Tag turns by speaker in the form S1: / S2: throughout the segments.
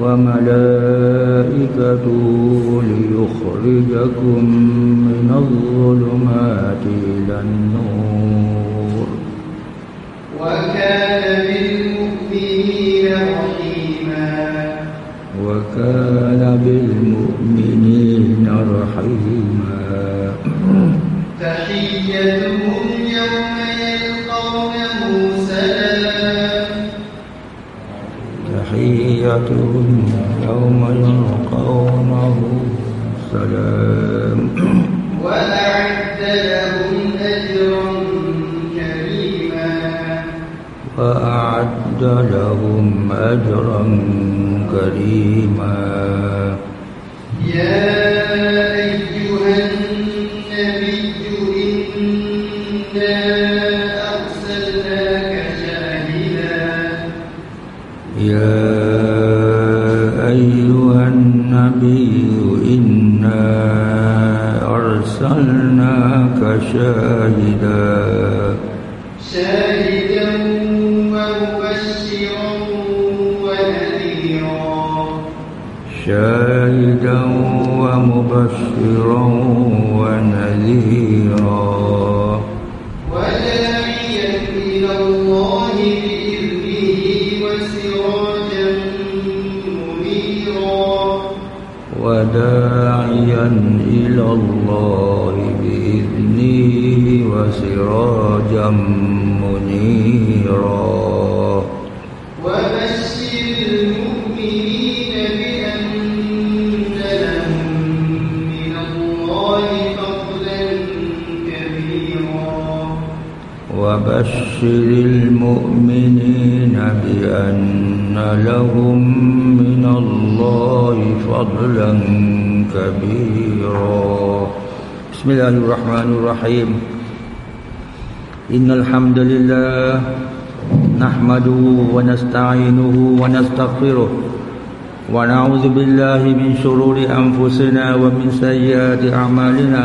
S1: وملائكته ليخرجكم من الظلمات إلى النور.
S2: وكان بالمؤمنين رحيما.
S1: وكان بالمؤمنين رحيما.
S2: تحيتهم يوم يلقونه سلام. وأعد لهم أجرا كريما.
S1: وأعد لهم أجرا كريما
S2: يا أيها النبي شاهدا.
S1: شاهدا
S2: ومبشرا ونذيرا.
S1: شاهدا ومبشرا ونذيرا.
S2: وداعيا إلى الله بإذنه وسراجا منيرا.
S1: وداعيا إلى الله
S2: وبشر المؤمنين بأن لهم من الله فضلا كبيرا.
S1: بسم الله الرحمن الرحيم. إن الحمد لله نحمده ونستعينه ونستغفره ونعوذ بالله من شرور أنفسنا ومن سيئات أعمالنا.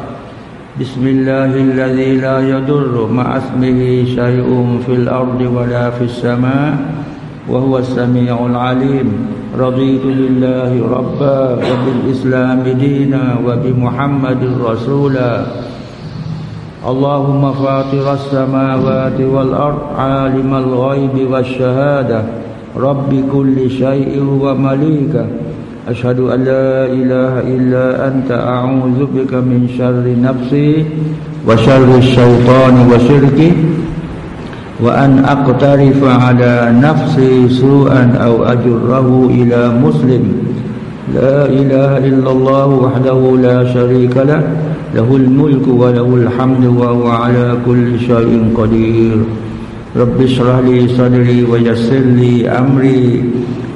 S1: بسم الله الذي لا يضر مع اسمه شيء في الأرض ولا في السماء وهو السميع العليم. رضيت لله ربا وبالإسلام دينا وبمحمد رسولا. اللهم فاطر السماوات والأرض عالم الغيب والشهادة. رب كل شيء ومليكه أشهد أن لا إله إلا أنت أعوذ بك من شر نفسي وشر الشيطان وشركي وأن أقترف على نفسي سوءا أو أجره إلى مسلم لا إله إلا الله وحده لا شريك له له الملك وله الحمد وهو على كل شيء قدير رب اشرح لي صدري ويسر لي أمري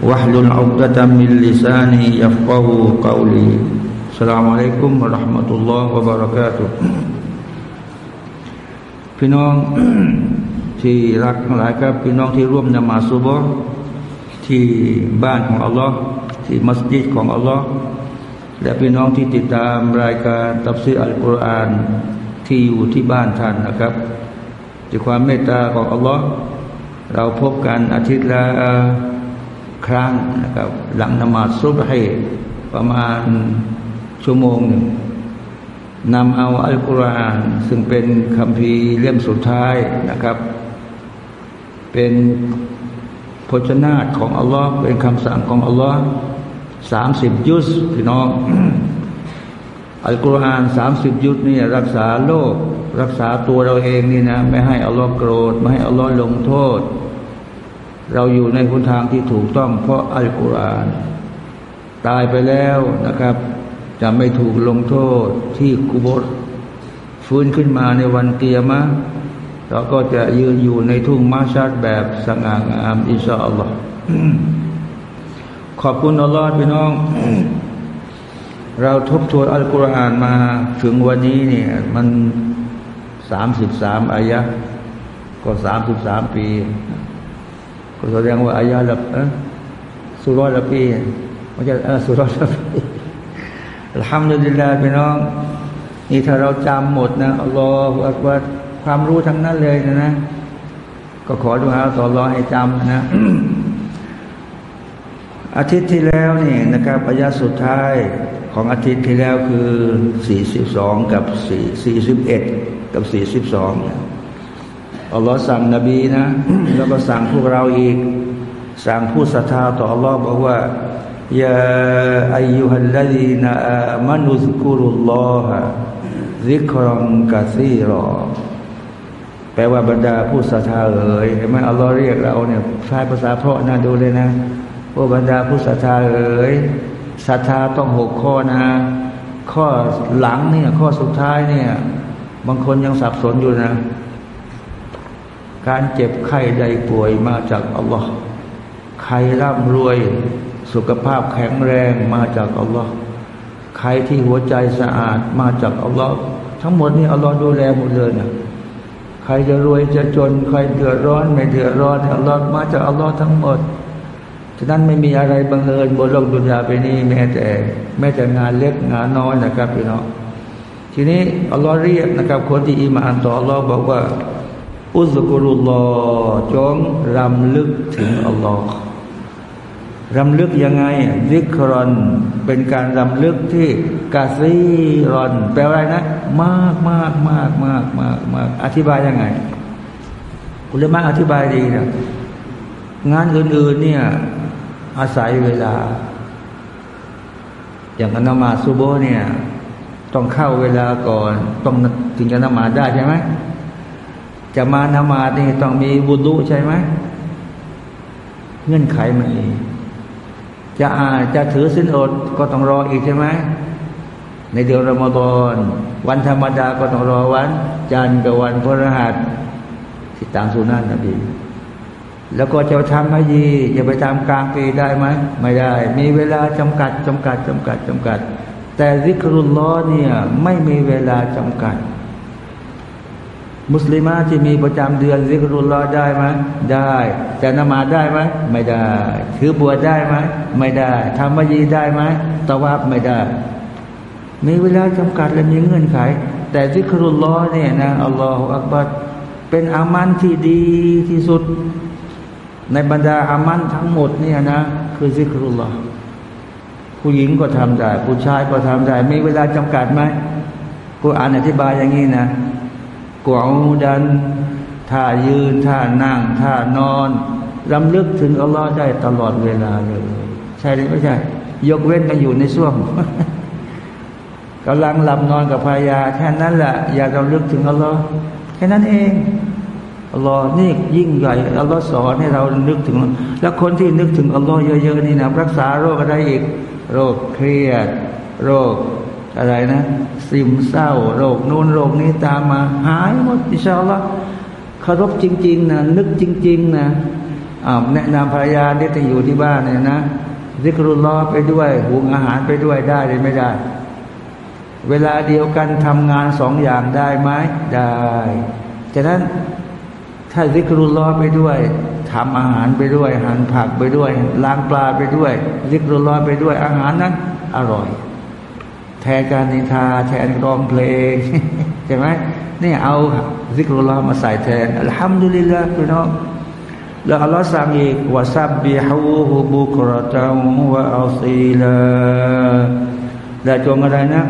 S1: واحلل عقدة من لساني يفقه قولي السلام عليكم ورحمة الله وبركاته พี่น้อง ที่รักทั้งหลายครับพี่น้องที่ร่วมนมาซุบฮ์ที่บ้านของอัลลอฮ์ที่มัสยิดของอัลลอฮ์และพี่น้องที่ติดตามรายการตับซีอัลกุรอานที่อยู่ที่บ้านท่านนะครับ ด้วยความเมตตาของอัลลอฮ์เราพบกันอาทิตย์ละครั้งนะครับ หลังนมาซุบให้ประมาณชั่วโมงหนึ่งนำเอาอัลกุรอานซึ่งเป็นคำพีเล่มสุดท้ายนะครับ เป็นพจนาตของอัลลอฮ์เป็นคำสั่งของอัลลอฮ์สามสิบยุสพี่น้องอัลกุรอานสามสิบยุสนี่รักษาโลก รักษาตัวเราเองนี่นะ ไม่ให้อัลลอฮ์โกรธ ไม่ให้อัลลอฮ์ลงโทษ เราอยู่ในคุณทางที่ถูกต้อง เพราะอัลกุรอานตายไปแล้วนะครับ จะไม่ถูกลงโทษที่กุบรฟื้นขึ้นมาในวันเกียรมะเราก็จะยืนอยู่ในทุ่งมาชัดแบบสง่างามอินชาอัลลอฮ์อบคุณอัลลอฮ์พี่น้อง เราทบทวนอัลกุรอานมาถึงวันนี้เนี่ยมัน สามสิบสามอายะก็สามสิบสามปี ก็แสดงว่าอายะละเออสุรละปีไม่ใช่เออสุรละปีทำดุลิลลาพี่น้อง นี่ถ้าเราจำหมดนะอัลลอฮฺอักบัรความรู้ทั้งนั้นเลยนะนะ ก็ขอดูอาต่อรอให้จำนะ อาทิตย์ที่แล้วนี่นะครับอายะสุดท้ายของอาทิตย์ที่แล้วคือ 42 กับ 4 41 กับ42อัลลอฮ์สั่งนบีนะ แล้วก็สั่งพวกเราอีก สั่งผู้ศรัทธาต่ออัลลอฮ์บอกว่ายาอายุฮัลลดีนอามานุสกุรุลลอฮะซิกรองกาซีรอแปลว่าบรรดาผู้ศรัทธาเอ๋ยเห็นไหมอัลลอฮ์เรียกเราเนี่ยใช้ภาษาเพราะนะดูเลยนะพวกบรรดาผู้ศรัทธาเอ๋ยศรัทธาต้องหกข้อนะ ข้อหลังเนี่ยข้อสุดท้ายเนี่ย บางคนยังสับสนอยู่นะ การเจ็บไข้ใดป่วยมาจากอัลลอฮ์ใครร่ำรวยสุขภาพแข็งแรงมาจากอัลลอฮ์ใครที่หัวใจสะอาดมาจากอัลลอฮ์ทั้งหมดนี่อัลลอฮ์ดูแลหมดเลยนะใครจะรวยจะจน ใครเดือดร้อนไม่เดือดร้อนอัลลอฮ์มาจากอัลลอฮ์ทั้งหมดฉะนั้นไม่มีอะไรบังเอิญบนโลกดุนยาไปนี้แม้แต่แม้แต่งานเล็กงานน้อยนะครับพี่น้อง ทีนี้อัลลอฮ์เรียกนะครับ คนที่อิมานต่ออัลลอฮ์บอกว่า อุสกุรุลลอจงรำลึกถึงอัลลอฮ์รำลึกยังไงซิกรอนเป็นการรำลึกที่กาซีรอน แปลว่าอะไรนะ มากมากมากมากมากมากอธิบายยังไงคุณเลมาอธิบายดีนะงานอื่นๆเนี่ย อาศัยเวลา อย่างนมาซูโบเนี่ย ต้องเข้าเวลาก่อน ต้องถึงจะนมาได้ใช่ไหมจะมานมาดนี่ต้องมีบุญุใช่ไหมเงื่อนไขมันมีจะอาจะถือสินอดก็ต้องรออีกใช่ไหมในเดือนรอมฎอนวันธรรมดาก็ต้องรอวัน จันทร์กับวันพฤหัสที่ตามสุนันนบีแล้วก็จะทำให้ยีจะไปทำกลางปีได้ไหมไม่ได้ มีเวลาจำกัดจำกัดจำกัดจำกัด แต่ซิกรุลลอเนี่ยไม่มีเวลาจำกัด มุสลิมาที่มีประจำเดือนซิกรุลลอได้ไหมได้จะนมาได้ไหมไม่ได้ถือบวชได้ไหมไม่ได้ทำมยีได้ไหมตะวับไม่ได้ มีเวลาจำกัดและมีเงื่อนไข แต่ซิกรุลลอเนี่ยนะอัลลอฮฺอักบัดเป็นอามันที่ดีที่สุด ในบรรดาอามันทั้งหมดเนี่ยนะ คือซิกรุลลอฮ์ ผู้หญิงก็ทำได้ ผู้ชายก็ทำได้ มีเวลาจำกัดไหมกูอ่านอธิบายอย่างนี้นะกวาดันท่ายืนท่านั่งท่านอนรำลึกถึงอัลลอฮ์ได้ตลอดเวลาเลย ใช่หรือไม่ใช่ ยกเว้นกันอยู่ในช่วงกำลังหลับนอนกับภรรยาแค่นั้นแหละอย่ารำลึกถึงอัลลอฮ์แค่นั้นเองอัลลอฮ์นี่ยิ่งใหญ่อัลลอฮ์สอนให้เรานึกถึง แล้วคนที่นึกถึงอัลลอฮ์เยอะๆนี่นะรักษาโรคอะไรอีก โรคเครียด โรคอะไรนะซึมเศร้า โรคนู้นโรคนี้ตามมา หายหมดอิชาอัลลอฮ์เคารพจริง ๆ นะ นึกจริง ๆ นะแนะนำภรรยาที่จะอยู่ที่บ้านเนี่ยนะซิกรุลลอไปด้วยหุงอาหารไปด้วยได้หรือไม่ได้ เวลาเดียวกันทำงานสองอย่างได้ไหมได้ฉะนั้นถ้าซิกรุลลอไปด้วย ทำอาหารไปด้วยหั่นผักไปด้วย ล้างปลาไปด้วยذكر الله ไปด้วย อาหารนั้น อร่อย แทนการนินทา แทนร้องเพลงใช่ไหมนี่เอาذكر الله มาใส่แทนالحمد للهพี่น้องแล้วอัลลอฮ์สั่งอีกว่าسبحوه بكرة وأصيلاและจงอะไรนะ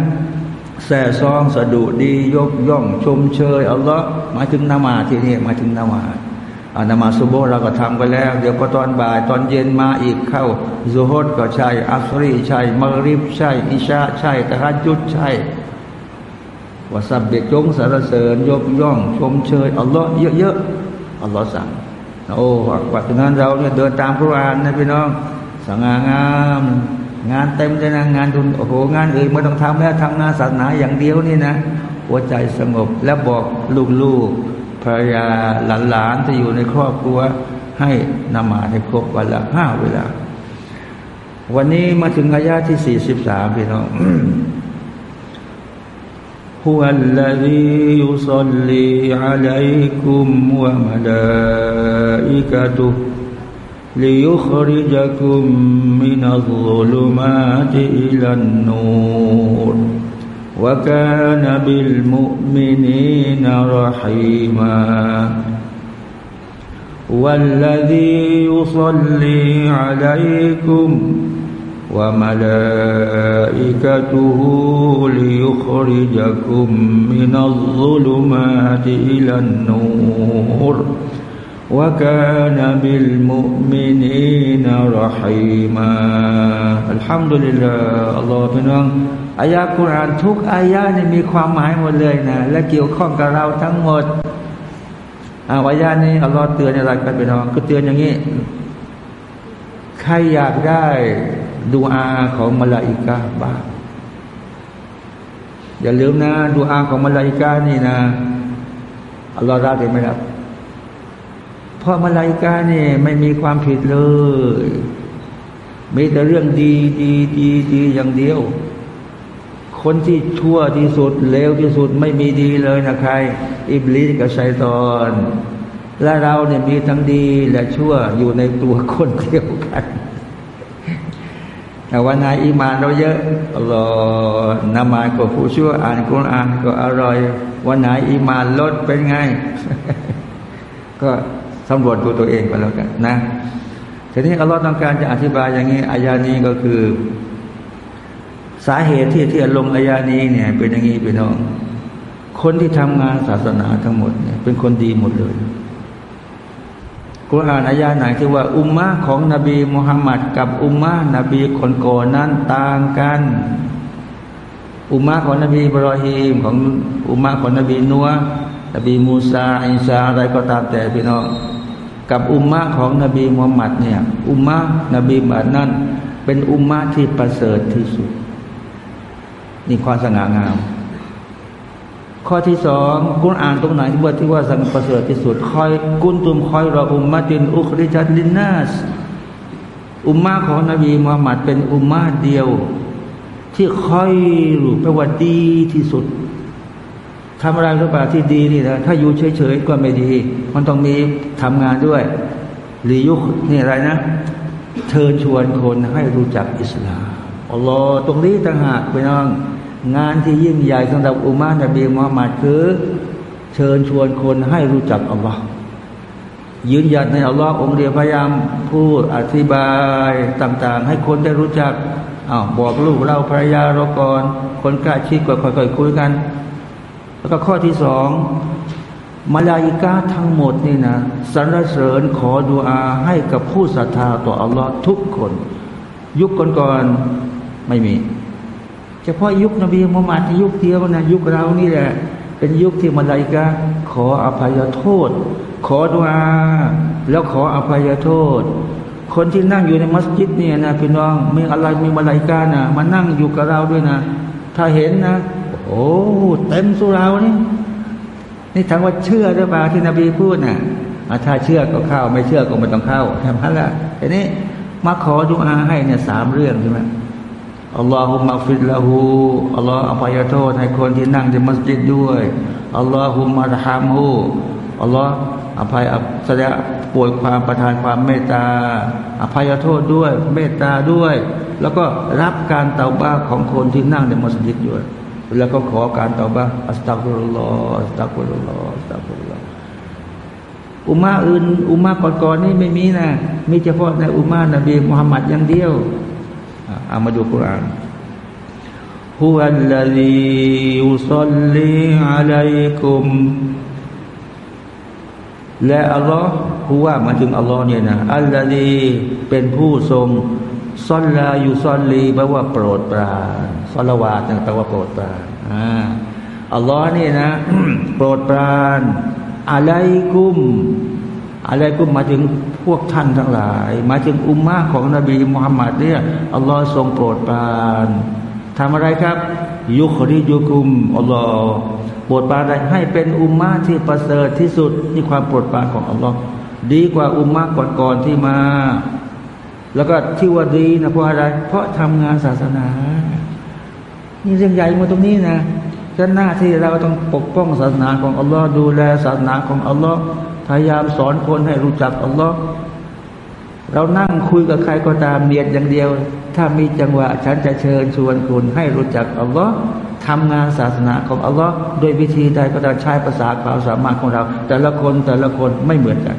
S1: แซ่ซ้องสดุดียกย่องชมเชยอัลลอฮ์มาถึงนามาที่นี่มาถึงนามา อานามาสุโบเราก็ทำไปแล้ว เดี๋ยวก็ตอนบ่ายตอนเย็นมาอีกเข้าซูฮดก็ใช่อัสรีใช่มะริบใช่อิชาใช่ตะฮัจุดใช่วาสับเบจงสารเสริญยกย่องชมเชยอัลลอฮ์เยอะๆอัลลอฮ์สั่งโอ้ปัจจุบันเราเนี่ยเดินตามคุรานนะพี่น้องสง่างาม งานเต็มเลยนะงานทุนโอ้โหงานอื่นไม่ต้องทำแล้วทำงานศาสนาอย่างเดียวนี่นะ หัวใจสงบและบอกลูกๆ ภรรยาหลานๆที่อยู่ในครอบครัว ให้นมาให้ครบวันละห้าเวลา วันนี้มาถึงอายาที่สี่สิบสามพี่น้อง هو الذي يصلي عليكم وملائكته ليخرجكم من الظلمات إلى النور وكان بالمؤمنين رحيما. والذي يصلي عليكم وملائكته ليخرجكم من الظلمات إلى النور. وكان بالمؤمنين رحيما الحمد لله الله พี่น้องอายะกุรานทุกอายะนี่มีความหมายหมดเลยนะและเกี่ยวข้องกับเราทั้งหมดอายะนี้อัลลอฮ์เตือนอะไรกันพี่น้องก็เตือนอย่างนี้ใครอยากได้ดูอาของมลาอิกาบ้างอย่าลืมนะดูอาของมลาอิกานี่นะอัลลอฮ์รับได้ไหมครับ เพราะมลาอิกาเนี่ยไม่มีความผิดเลย มีแต่เรื่องดีดีดีดีอย่างเดียว คนที่ชั่วที่สุดเลวที่สุดไม่มีดีเลยนะใคร อิบลิสกับชัยตอน และเราเนี่ยมีทั้งดีและชั่วอยู่ในตัวคนเดียวกันแต่ว่านายอิมานเราเยอะรอนามายก็ผู้ชั่วอ่านกุรอานก็อร่อย วันไหนอิมานลดเป็นไง ก็ สำรวจตัวตัวเองไปแล้วกันนะทีนี้อัลลอฮ์ต้องการจะอธิบายอย่างนี้อายานี้ก็คือ สาเหตุที่ที่ลงอายานี้เนี่ย เป็นอย่างนี้พี่น้อง คนที่ทำงานศาสนาทั้งหมดเนี่ยเป็นคนดีหมดเลยกุรอานอายาไหนที่ว่า อุมมะของนบีมุฮัมมัดกับอุมมะนบีคนก่อนนั้นต่างกัน อุมมะของนบีบรอฮีมของอุมมะของนบีนัวนบีมูซาอิสาอะไรก็ตามแต่พี่น้อง กับอุมมะของนบีมุฮัมมัดเนี่ยอุมมะนบีบัดนั้นเป็นอุมมะที่ประเสริฐที่สุด นี่ความสง่างาม ข้อที่สองคุณอ่านตรงไหนที่ว่าที่ว่าสังประเสริฐที่สุดคอยกุนตุมคอยรออุมมาตินอุคริจัดลินนัสอุมมาของนบีมุฮัมมัดเป็นอุมมาเดียว ที่คอยรู้แปลว่าดีที่สุด ทำอะไรหรือเปล่าที่ดีนี่นะถ้าอยู่เฉยๆก็ไม่ดี มันต้องมีทำงานด้วยหรือยุคนี่อะไรนะ เชิญชวนคนให้รู้จักอิสลามอัลลอฮ์ตรงนี้ต่างหากไปน้อง งานที่ยิ่งใหญ่สำหรับอุมานบีมุฮัมมัดคือ เชิญชวนคนให้รู้จักอัลลอฮ์ยืนหยัดในอัลลอฮ์องเดียวพยายามพูดอธิบายต่าง ๆ ให้คนได้รู้จักอ้าวบอกลูกเราภรรยาเราก่อน คนใกล้ชิดก็ค่อยๆคุยกัน แล้วก็ข้อที่สองมาลาอิกาทั้งหมดนี่นะสรรเสริญขอดุอาให้กับผู้ศรัทธาต่ออัลลอฮ์ทุกคน ยุคก่อนๆไม่มี เฉพาะยุคนบีมุฮัมมัดยุคเดียวนะยุคเรานี่แหละ เป็นยุคที่มาลายิกาขออภัยโทษ ขอดุอาแล้วขออภัยโทษ คนที่นั่งอยู่ในมัสยิดเนี่ยนะพี่น้องมีอะไรมีมาลายิกานะมานั่งอยู่กับเราด้วยนะ ถ้าเห็นนะ โอ้เต็มสุรานี่นี่ถามว่าเชื่อหรือเปล่าที่นบีพูดนะ่ะถ้าเชื่อก็เข้า ไม่เชื่อก็ไม่ต้องเข้าทำพันละทีนี้มาขอดุอาให้เนี่ยสามเรื่องใช่ไหมอัลลอฮุมะฟิดละหูอัลลอฮ์อภัยโทษให้คนที่นั่งในมัสยิดด้วยอัลลอฮุมะรฮามหูอัลลอฮ์อภัยแสดงป่วยความประทานความเมตตา อภัยโทษด้วย เมตตาด้วย แล้วก็รับการเตาบ้าของคนที่นั่งในมัสยิดด้วยแล้วก็ขอการเตาบ้าอัสตัฟุรุลลออัสตัฟุรุลลออัสตัฟุรุลลออุมาอื่น อุมาก่อนๆนี่ไม่มีนะ มีเฉพาะในอุมานบีมุฮัมมัดอย่างเดียวเอามาดูกุรานฮุวัลลลียุซัลลีอะลัยกุมและอัลลอฮ์ผู้ว่ามาถึงอัลลอฮ์เนี่ยนะอัลลลีเป็นผู้ทรง ซอลลาอยุซอลลีแปลว่าโปรดปรานซอลวาตแปลว่าโปรดปรานอ่าอัลลอฮ์นี่นะ โปรดปรานอะไรกุม อะไรก็มมาถึงพวกท่านทั้งหลาย มาถึงอุมมาของนบีมุฮัมมัดเนี่ยอัลลอฮ์ทรงโปรดปรานทำอะไรครับ ยุคริยุกุมอัลลอฮ์โปรดปรานให้เป็นอุมมาที่ประเสริฐที่สุดนี่ความโปรดปรานของอัลลอฮ์ดีกว่าอุมมาก่อนๆที่มา แล้วก็ที่ว่าดีนะเพราะอะไร เพราะทำงานศาสนา นี่เรื่องใหญ่มาตรงนี้นะฉะนั้นหน้าที่เราต้องปกป้องศาสนาของอัลลอฮ์ดูแลศาสนาของอัลลอฮ์พยายามสอนคนให้รู้จักอัลลอฮ์เรานั่งคุยกับใครก็ตามเนียดอย่างเดียว ถ้ามีจังหวะฉันจะเชิญชวนคุณให้รู้จักอัลลอฮ์ทำงานศาสนาของอัลลอฮ์โดยวิธีใดก็ได้ใช้ภาษาความสามารถของเรา แต่ละคนแต่ละคนไม่เหมือนกัน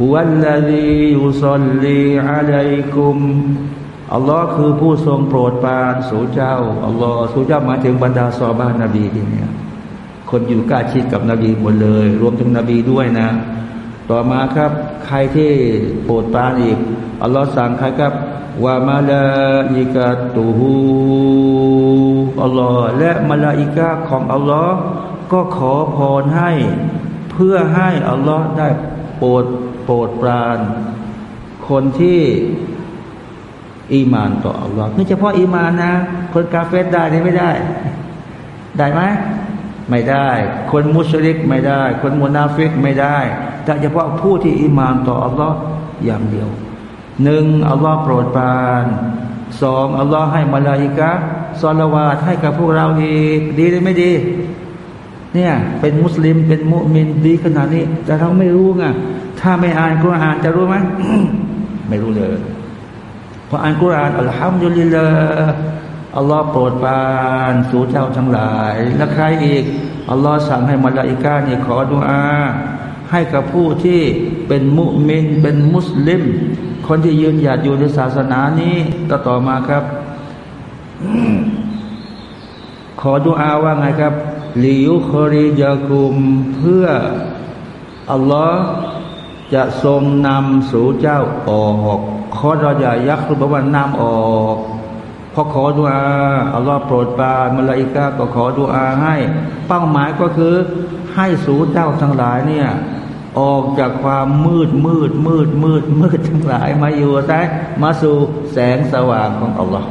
S1: ฮุวัลลดียุซอลลีอะลัยกุมอัลลอฮ์คือผู้ทรงโปรดปรานสู่เจ้าอัลลอฮ์สู่เจ้ามาถึงบรรดาซอบ้านนบีที่เนี่ยคนอยู่ใกล้ชิดกับนบีหมดเลย รวมถึงนบีด้วยนะ ต่อมาครับ ใครที่โปรดปรานอีกอัลลอฮ์สั่งใครครับว่ามาลาอิกาตูฮูอัลลอฮ์และมาลาอิกาของอัลลอฮ์ก็ขอพรให้ เพื่อให้อัลลอฮ์ได้ โปรดโปรดปราน คนที่อีมานต่ออัลลอฮ์นี่เฉพาะอีมานนะ คนกาเฟรได้นี่ไม่ได้ ได้ไหมไม่ได้ คนมุชริกไม่ได้ คนมุนาฟิกไม่ได้ แต่เฉพาะผู้ที่อีมานต่ออัลลอฮ์อย่างเดียวหนึ่งอัลลอฮ์โปรดปรานสองอัลลอฮ์ให้มาลาอิกะซอลาวาตให้กับพวกเราอีกดีหรือไม่ดี เนี่ยเป็นมุสลิมเป็นมุมินดีขนาดนี้ แต่เราไม่รู้ไงถ้าไม่อ่านกุรอานจะรู้ไหมไม่รู้เลยพออ่านกุรอานอัลฮัมดุลิลลาห์อัลลอฮ์โปรดปานสู่เจ้าทั้งหลาย และใครอีกอัลลอฮ์สั่งให้มาลาอิกาเนี่ยขอดุอาให้กับผู้ที่เป็นมุมินเป็นมุสลิม คนที่ยืนหยัดอยู่ในศาสนานี้ก็ต่อมาครับ ขอดุอาว่าไงครับ ลิยุคริยากุมเพื่ออัลลอฮ์จะทรงนำสู่เจ้าออกขอเราอย่ายักษ์รือว่านำออกพอขอดุอาอัลลอฮ์โปรดปรานมลาอิกาก็ขอดุอาให้ เป้าหมายก็คือให้สู่เจ้าทั้งหลายเนี่ยออกจากความมืดมืดมืดมืดมืดทั้งหลายมาอยู่ใต้มาสู่แสงสว่างของอัลลอฮ์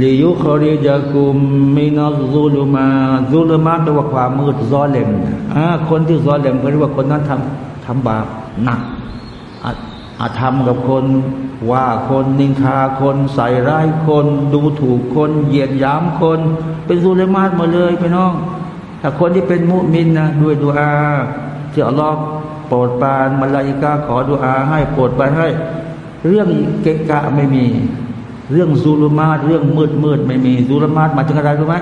S1: ลิยุคอริยากุมมินัซุลมาซุลมาแปลว่าความมืดซอเลมอ่าคนที่ซอเลมเขาเรียกว่าคนนั้นทำทำบาปหนักอาธรรมกับคนว่าคนนินทาคนใส่ร้ายคน ดูถูกคน เหยียดหยามคน เป็นซุลมาตมาเลยพี่น้อง ถ้าคนที่เป็นมุมินนะด้วยดุอาที่อัลลอฮ์โปรดปรานมาลาอิกาขอดุอาให้โปรดปรานให้ เรื่องเกะกะไม่มี เรื่องซูลมาตเรื่องมืดมืดไม่มีซูลมาตมาจากอะไรรู้ไหม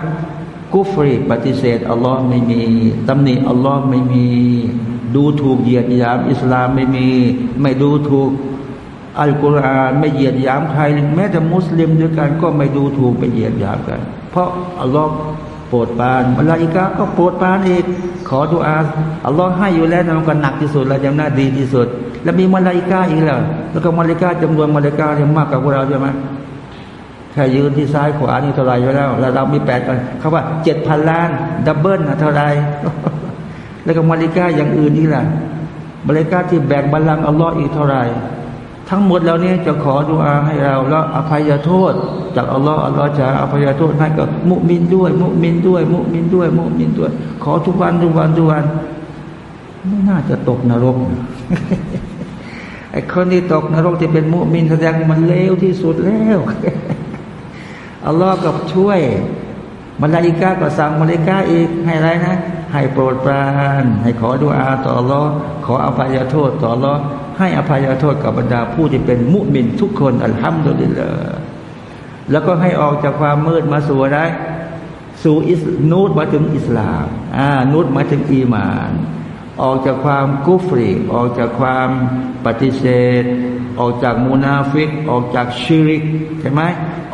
S1: กุฟรีปฏิเสธอัลลอฮ์ไม่มีตำหนิอัลลอฮ์ไม่มี ดูถูกเหยียดหยาม อิสลามไม่มี ไม่ดูถูกอัลกุรอานไม่เหยียดหยามใครแม้แต่มุสลิมด้วยกันก็ไม่ดูถูกไปเหยียดหยามกัน เพราะอัลลอฮ์โปรดปรานมลาอิกาก็โปรดปรานอีกขอดุอาอัลลอฮ์ให้อยู่แล้วมันก็หนักที่สุดแล้วยังน่าดีที่สุด แล้วมีมาลาอิกาอีกแล้วแล้วก็มาลาอิกาจำนวนมาลาอิกาเนี่ยมากกว่าพวกเราใช่ไหม แค่ยืนที่ซ้ายขวานี่เท่าไรอยู่แล้วแล้วเรามีแปดเขาว่าเจ็ดพันล้าน double นะเท่าไรแล้วก็มาลาอิกาอย่างอื่นนี่แหละมาลาอิกาที่แบกบัลลังก์อัลลอฮ์อีกเท่าไรทั้งหมดแล้วนี้จะขอดุอาให้เราแล้วอภัยโทษ จากอัลลอฮ์อัลลอฮ์จะอภัยโทษให้กับมุมินด้วย มุมินด้วย มุมินด้วย มุมินด้วย ขอทุกวันทุกวันทุกวัน ไม่น่าจะตกนรกไอ้คนที่ตกนรกที่เป็นมุมินแสดงมันเลวที่สุดแล้ว อัลลอฮ์ก็ช่วยมาลาอิกาก็สั่งมาลาอิกาอีกให้ไรนะ ให้โปรดปราน ให้ขอดุอาต่ออัลลอฮ์ขออภัยโทษต่ออัลลอฮ์ให้อภัยโทษกับบรรดาผู้ที่เป็นมุมินทุกคนอัลฮัมดุลิลลาห์แล้วก็ให้ออกจากความมืดมาสู่อะไรสู่ النور หมายถึงอิสลาม النور หมายถึงอีมาน ออกจากความกุฟรี ออกจากความปฏิเสธ ออกจากมุนาฟิก ออกจากชิริกใช่ไหม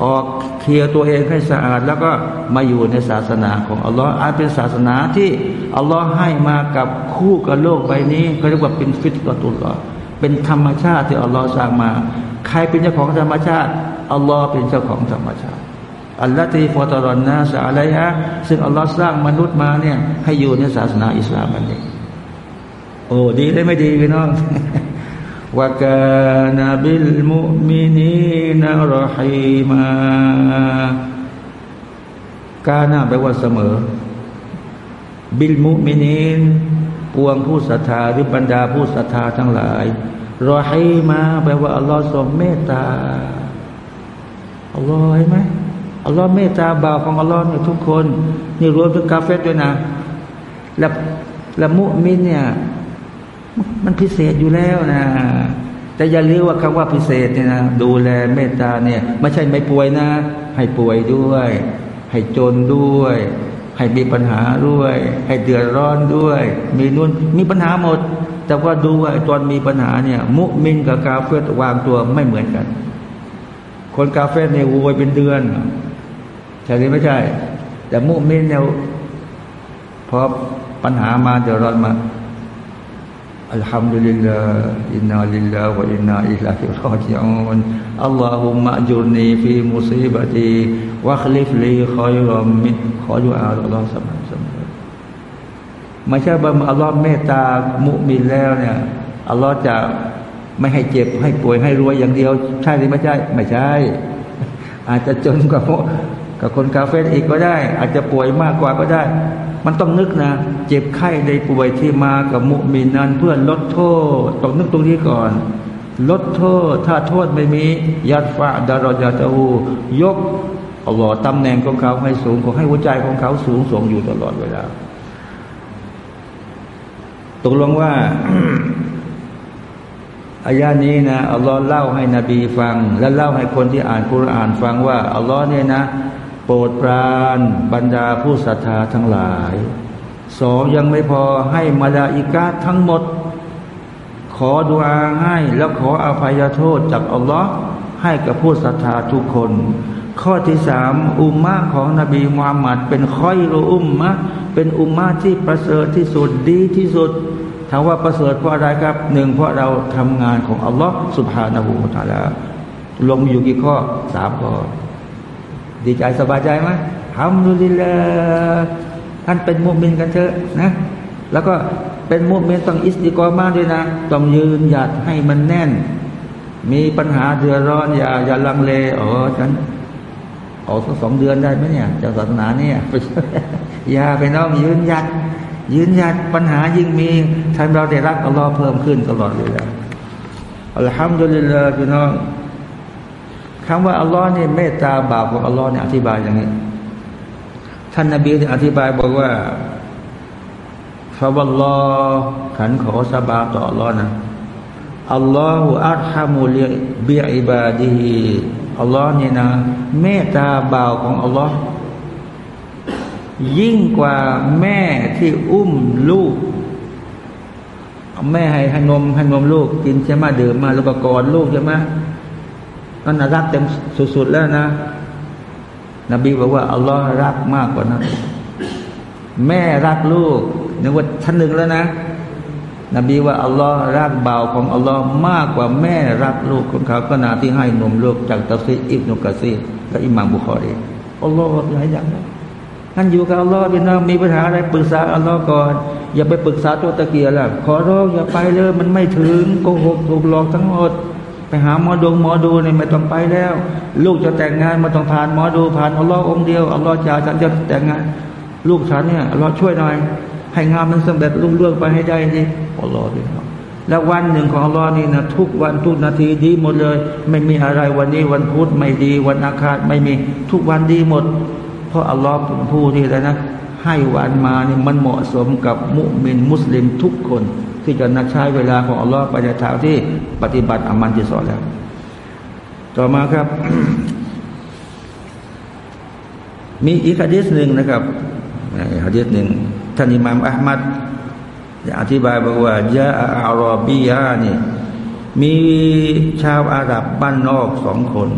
S1: ออกเคลียร์ตัวเองให้สะอาด แล้วก็มาอยู่ในศาสนาของอัลลอฮ์อาจเป็นศาสนาที่อัลลอฮ์ให้มากับคู่กับโลกใบนี้เขาเรียกว่าเป็นفطرة اللهเป็นธรรมชาติที่อัลลอฮ์สร้างมา ใครเป็นเจ้าของธรรมชาติอัลลอฮ์เป็นเจ้าของธรรมชาติอัลลอฮ์ที่ฟอตรอนนาสอะไรฮะซึ่งอัลลอฮ์สร้างมนุษย์มาเนี่ยให้อยู่ในศาสนาอิสลามมันเองโอ้ดีได้ไม่ดีพี่น้อง วกานาบิลมุมินีนารฮีมากานาแปลว่าเสมอ บิลมุมินีนปวงผู้ศรัทธาหรือบรรดาผู้ศรัทธาทั้งหลายรอให้มาแปลว่าอัลลอฮ์ทรงเมตตาอัลลอฮ์เห็นไหมอัลลอฮ์เมตตาบ่าวของอัลลอฮ์เนี่ยทุกคน นี่รวมถึงกาเฟตด้วยนะ และและมุมินเนี่ย มันพิเศษอยู่แล้วนะแต่อย่าลืมว่าคำว่าพิเศษเนี่ยนะดูแลเมตตาเนี่ยไม่ใช่ไม่ป่วยนะ ให้ป่วยด้วย ให้จนด้วย ให้มีปัญหาด้วย ให้เดือดร้อนด้วย มีนุ่นมีปัญหาหมด แต่ว่าดูว่าตอนมีปัญหาเนี่ย มุมินกับกาเฟรวางตัวไม่เหมือนกัน คนกาเฟรเนี่ยโวยเป็นเดือนใช่หรือไม่ใช่ แต่มุมินเนี่ยพอปัญหามาเดือดร้อนมา الحمد لله إنا لله وإنا إليه راجعون اللهم أجرني في مصيبتي واخلف لي خيرا منขออยู่อาอัลลอฮ์สมัยสมัยไม่ใช่ว่าอัลลอฮ์เมตตามุมินแล้วเนี่ยอัลลอฮ์จะไม่ให้เจ็บให้ป่วยให้รวยอย่างเดียว ใช่หรือไม่ใช่ ไม่ใช่ อาจจะจนกว่ากับคนกาเฟอีกก็ได้ อาจจะป่วยมากกว่าก็ได้ มันต้องนึกนะ เจ็บไข้ในป่วยที่มากับมุมินนั้น เพื่อลดโทษต้องนึกตรงนี้ก่อน ลดโทษ ถ้าโทษไม่มียัดฟาดารยาตะูยกอัลลอฮ์ตำแหน่งของเขาให้สูงขอให้หัวใจของเขาสูงส่งอยู่ตลอดเวลาตกลงว่าอายานี้นะอัลลอฮ์เล่าให้นบีฟัง และเล่าให้คนที่อ่านคุรานฟังว่าอัลลอฮ์เนี่ยนะ โปรดปรานบรรดาผู้ศรัทธาทั้งหลาย สองยังไม่พอให้มาลาอิกาทั้งหมด ขอดุอาให้แล้วขออภัยโทษจากอัลลอฮ์ให้กับผู้ศรัทธาทุกคน ข้อที่สามอุมมะของนบีมุฮัมมัดเป็นค่อยรูอุมมะเป็นอุมมะที่ประเสริฐที่สุดดีที่สุดถามว่าประเสริฐเพราะอะไรครับหนึ่งเพราะเราทำงานของอัลลอฮ์สุบฮานาหูตาลาลงอยู่กี่ข้อสามข้อ ดีใจสบายใจไหมทำดูดีเลยท่านเป็นมุสลิมกันเถอะนะ แล้วก็เป็นมุสลิมต้องอิสติกรมาด้วยนะ ต้องยืนหยัดให้มันแน่น มีปัญหาเดือดร้อนอย่าอย่าลังเลอ๋อฉันออกสักสองเดือนได้ไหมเนี่ยจะศาสนาเนี่ยอย่าไปน้องยืนหยัด ยืนหยัดปัญหายิ่งมีทำเราได้รักอัลลอฮ์เพิ่มขึ้นตลอดเลยแล้วอัลฮัมดุลิลลาห์พี่น้อง คำว่าอัลลอฮ์เนี่ยเมตตาบาปของอัลลอฮ์เนี่ยอธิบายอย่างนี้ ท่านนบีอธิบายบอกว่าฟาวัลลอขันขอสบาต่ออัลลอฮ์นะอัลลอฮฺอัลฮามุลิบิอิบาดีอัลลอฮ์เนี่ยนะ เมตตาบ่าวของอัลลอฮ์ยิ่งกว่าแม่ที่อุ้มลูก แม่ให้ให้นมให้นมลูกกินใช่ไหมดื่มมาแล้วก็กอดลูกใช่ไหม นั่นรักเต็มสุดๆแล้วนะ นบีบอกว่าอัลลอฮ์รักมากกว่านั้นแม่รักลูกนึกว่าชั้นหนึ่งแล้วนะ นบีว่าอัลลอฮ์รักเบาของอัลลอฮ์มากกว่าแม่รักลูกของเขาก็นาที่ให้นมลูกจากตัซีอิบนุกะซีและอิหม่ามบุคอรีอัลลอฮ์หลายอย่างนะท่านอยู่กับอัลลอฮ์เป็นน้องมีปัญหาอะไรปรึกษาอัลลอฮ์ก่อน อย่าไปปรึกษาตัวตะเกียร์ละขอร้องอย่าไปเลยมันไม่ถึงโกหกถูกหลอกทั้งหมด ไปหาหมอดูหมอดูเนี่ยไม่ต้องไปแล้ว ลูกจะแต่งงานมาต้องผ่านหมอดูผ่านอัลลอฮ์องเดียวอัลลอฮ์จะฉันจะแต่งงาน ลูกฉันเนี่ยอัลลอฮ์ช่วยหน่อย ให้งานมันสำเร็จรุ่งเรื่องไปให้ได้ดิอัลลอฮ์ดีแล้ววันหนึ่งของอัลลอฮ์นี่นะทุกวันทุกนาทีดีหมดเลย ไม่มีอะไรวันนี้วันพุธไม่ดี วันอาคารไม่มีทุกวันดีหมด เพราะอัลลอฮ์ผู้ที่อะไรนะ ให้วันมานี่มันเหมาะสมกับมุมินมุสลิมทุกคน ที่จะนักใช้เวลาของอัลลอฮ์ไปในทางที่ปฏิบัติอามันที่สอนแล้ว ต่อมาครับ มีอีกฮะดีษหนึ่งนะครับฮะดีษหนึ่งท่านอิมามอัลมัดอธิบายบอกว่ายะอารอบียานี่มีชาวอาหรับบ้านนอกสองคน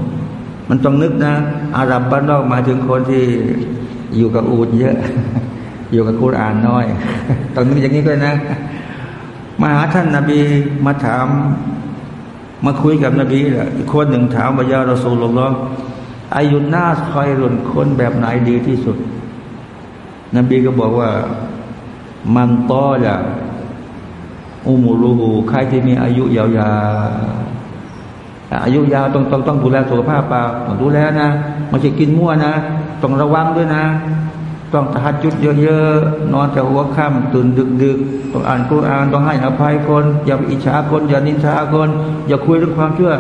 S1: มันต้องนึกนะ อาหรับบ้านนอกมาถึงคนที่อยู่กับอูดเยอะ อยู่กับคุรานน้อย ต้องนึกอย่างนี้ด้วยนะ มาหาท่านนาบีมาถาม มาคุยกับนบีแหละอีกคนหนึ่งถามว่ายาเราสูลลออายุนาสคอยรุนคนแบบไหนดีที่สุด นบีก็บอกว่า มันต้อจะอุมูรูหูใครที่มีอายุยาวๆอายุยาวต้องต้องต้องดูแลสุขภาพเปล่าต้องดูแลนะไม่ใช่กินมั่วนะ ต้องระวังด้วยนะ ต้องตะฮัดจุดเยอะๆ นอนแต่หัวค่ำตื่นดึกๆ ต้องอ่านกุรอานต้องให้อภัยคน อย่าอิจฉาคน อย่านินทาคน อย่าคุยเรื่องความเชื่อ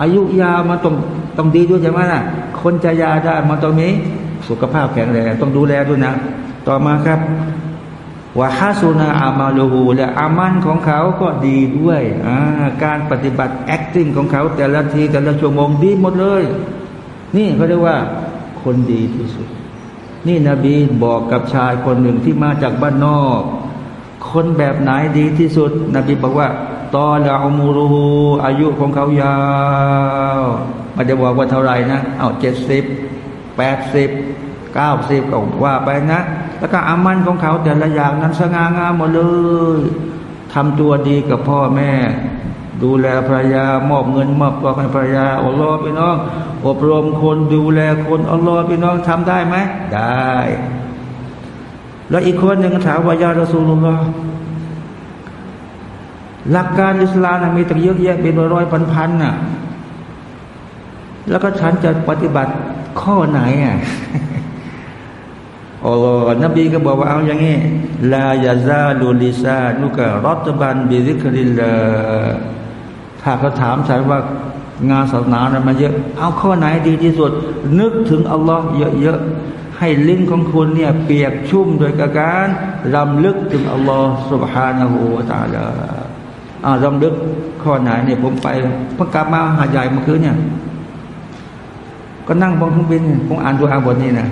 S1: อายุยาวมันต้องต้องดีด้วยใช่ไหมล่ะ คนจะยาได้มันต้องมีสุขภาพแข็งแรงต้องดูแลด้วยนะ ต่อมาครับวะฮาสุนาอามาลูฮูและอามันของเขาก็ดีด้วย การปฏิบัติ acting ของเขาแต่ละทีแต่ละชั่วโมงดีหมดเลย นี่เขาเรียกว่าคนดีที่สุด นี่นบีบอกกับชายคนหนึ่งที่มาจากบ้านนอก คนแบบไหนดีที่สุด นบีบอกว่า ตอละอมูรูอายุของเขายาวมันจะบอกว่าเท่าไหร่นะ เอาเจ็ดสิบแปดสิบเก้าสิบก็ว่าไปนะ แล้วก็อามันของเขาแต่ละอย่างนั้นสง่างามหมดเลยทำตัวดีกับพ่อแม่ ดูแลภรรยามอบเงินมอบตัวให้ภรรยาอัลลอฮ์พี่น้อง อบรมคนดูแลคนอัลลอฮ์พี่น้องทำได้ไหมได้ แล้วอีกคนหนึ่งถามว่ายาละสูลุลลอฮ์หลักการอิสลามมีตั้งเยอะแยะเป็นร้อยพันพันน่ะ แล้วก็ฉันจะปฏิบัติข้อไหนอะอัลลอฮ์นบีก็บอกว่าเอาอย่างนี้ลายาซาลูลิซานุกะรัตบันบิซิคริลลา ถ้าเขาถามฉันว่างานศาสนาเนี่ยมาเยอะ เอาข้อไหนดีที่สุด นึกถึงอัลลอฮ์เยอะๆให้ลิ้นของคุณเนี่ย เปียกชุ่มโดยการรำลึกถึงอัลลอฮ์ سبحانه และ تعالى อ่ารำลึกข้อไหนเนี่ยผมไปเพิ่งกลับมาหาใหญ่เมื่อคืนเนี่ย ก็นั่งบนเครื่องบินผมอ่านดูอาบทนี้นะ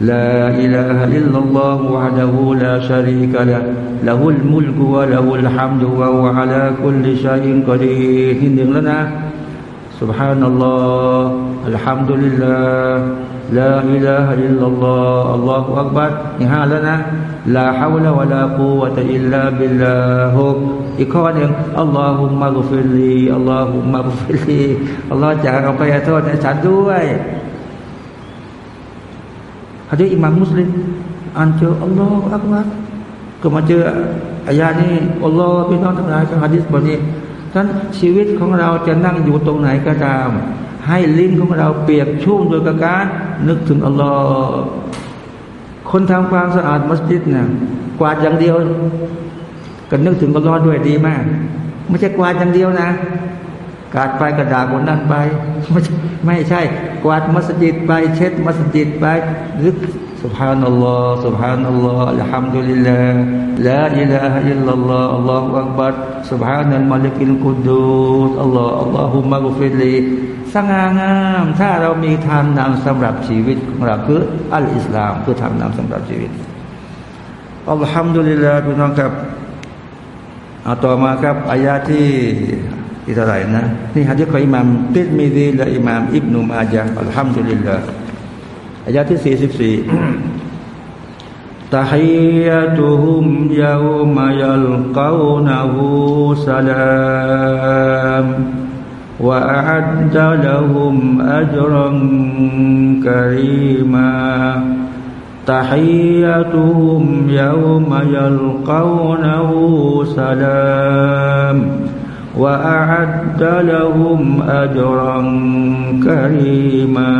S1: لا إله إلا الله وحده لا شريك له. له الملك وله الحمد وهو على كل شيء قدير. หนึ่งแล้วนะ سبحان الله الحمد لله لا إله إلا الله. الله أكبر. นี่ห้าแล้วนะ لا حول ولا قوة إلا بالله. อีกข้อหนึ่งอัลลอฮุมะกุฟิลีอัลลอฮุมะกุฟิลีอัลลอฮ์จะเอาไปโทษให้ฉันด้วย ดีอิมามมุสลิมอ่านเจออัลลอฮฺอักบัรก็มาเจออายานี้อัลลอฮฺพี่น้องทั้งหลายกับฮะดิษบทนี้ท่านชีวิตของเราจะนั่งอยู่ตรงไหนก็ตาม ให้ลิ้นของเราเปียกชุ่มโดยการนึกถึงอัลลอฮฺคนทำความสะอาดมัสยิดเนี่ยกวาดอย่างเดียว ก็นึกถึงอัลลอฮฺด้วยดีมาก ไม่ใช่กวาดอย่างเดียวนะ กวาดไปก็ด่าคนนั้นไป ไม่ใช่ กวาดมัสยิดไป เช็ดมัสยิดไปหรือسبحان الله سبحان الله الحمد لله لا إله إلا الله الله أكبر سبحان الملك القدوس الله اللهم اغفر ليสง่างาม ถ้าเรามีทางนำสำหรับชีวิตของเราคืออัลอิสลามคือทางนำสำหรับชีวิตอัลฮัมดุลิลลาห์พี่น้องครับเอาต่อมาครับอายาที่ ที่เท่าไหร่นะนี่ฮะที่ของอิหม่ามติดมีดีและอิหม่ามอิบนุมาจาอัลฮัมดุลิลลาห์อายาที่สี่สิบสี่ تحيتهم يوم يلقونه سلام وأعد لهم أجرا كريما تحيتهم يوم يلقونه سلام وأعد لهم أجرا كريما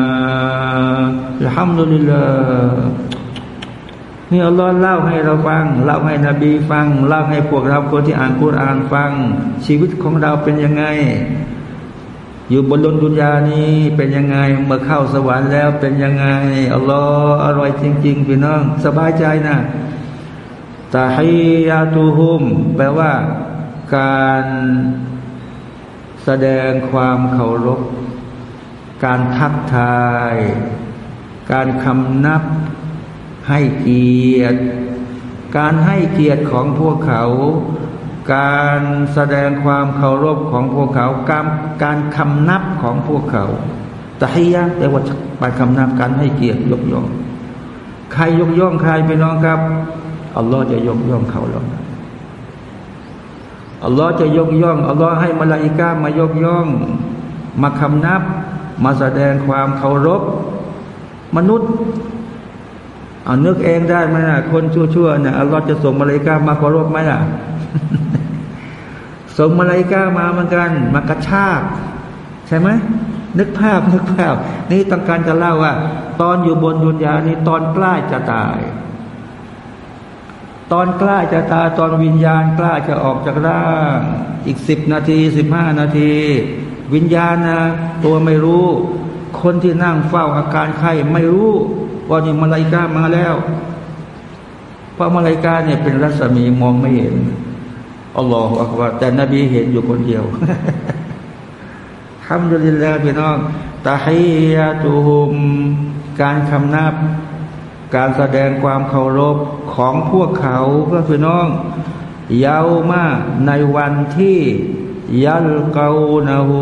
S1: الحمد لله นี่อัลลอฮ์เล่าให้เราฟังเล่าให้นบีฟังเล่าให้พวกเราคนที่อ่านคุรานฟัง ชีวิตของเราเป็นยังไง อยู่บนดนดุนยานี้เป็นยังไง เมื่อเข้าสวรรค์แล้วเป็นยังไงอัลลอฮ์อร่อยจริง ๆ พี่น้อง สบายใจนะตาฮิยาตูฮุม แปลว่า การแสดงความเคารพ การทักทาย การคำนับให้เกียรติ การให้เกียรติของพวกเขา การแสดงความเคารพของพวกเขา การการคำนับของพวกเขาตะฮียะแต่ว่าไปคำนับการให้เกียรติยกย่อง ใครยกย่องใครไปน้องครับ อัลลอฮ์จะยกย่องเขาแล้วนะ อัลลอฮ์จะยกย่องอัลลอฮ์ให้มาลาอิกามายกย่อง มาคำนับ มาแสดงความเคารพ มนุษย์เอานึกเองได้ไหมล่ะคนชั่วๆเนี่ยอัลลอฮ์จะส่งมาลาอิกามาเคารพไหมล่ะส่งมาลาอิกามาเหมือนกัน มากระชาก ใช่ไหมนึกภาพนึกภาพ นี่ต้องการจะเล่าว่า ตอนอยู่บนยุนยานี่ตอนใกล้จะตาย ตอนกล้าจะตาตอนวิญญาณกล้าจะออกจากร่าง อีกสิบนาทีสิบห้านาที วิญญาณนะตัวไม่รู้ คนที่นั่งเฝ้าอาการไข้ไม่รู้ว่านี่มาลายกามาแล้ว เพราะมาลายกาเนี่ยเป็นรัศมีมองไม่เห็นอัลลอฮฺอักบารแต่นบีเห็นอยู่คนเดียวทำดุลิลลาพี่น้องตาฮียาตุฮุม การคำนับ การแสดงความเคารพ ของพวกเขาเพื่อพี่น้องยาวมากในวันที่ยัลเกานาหู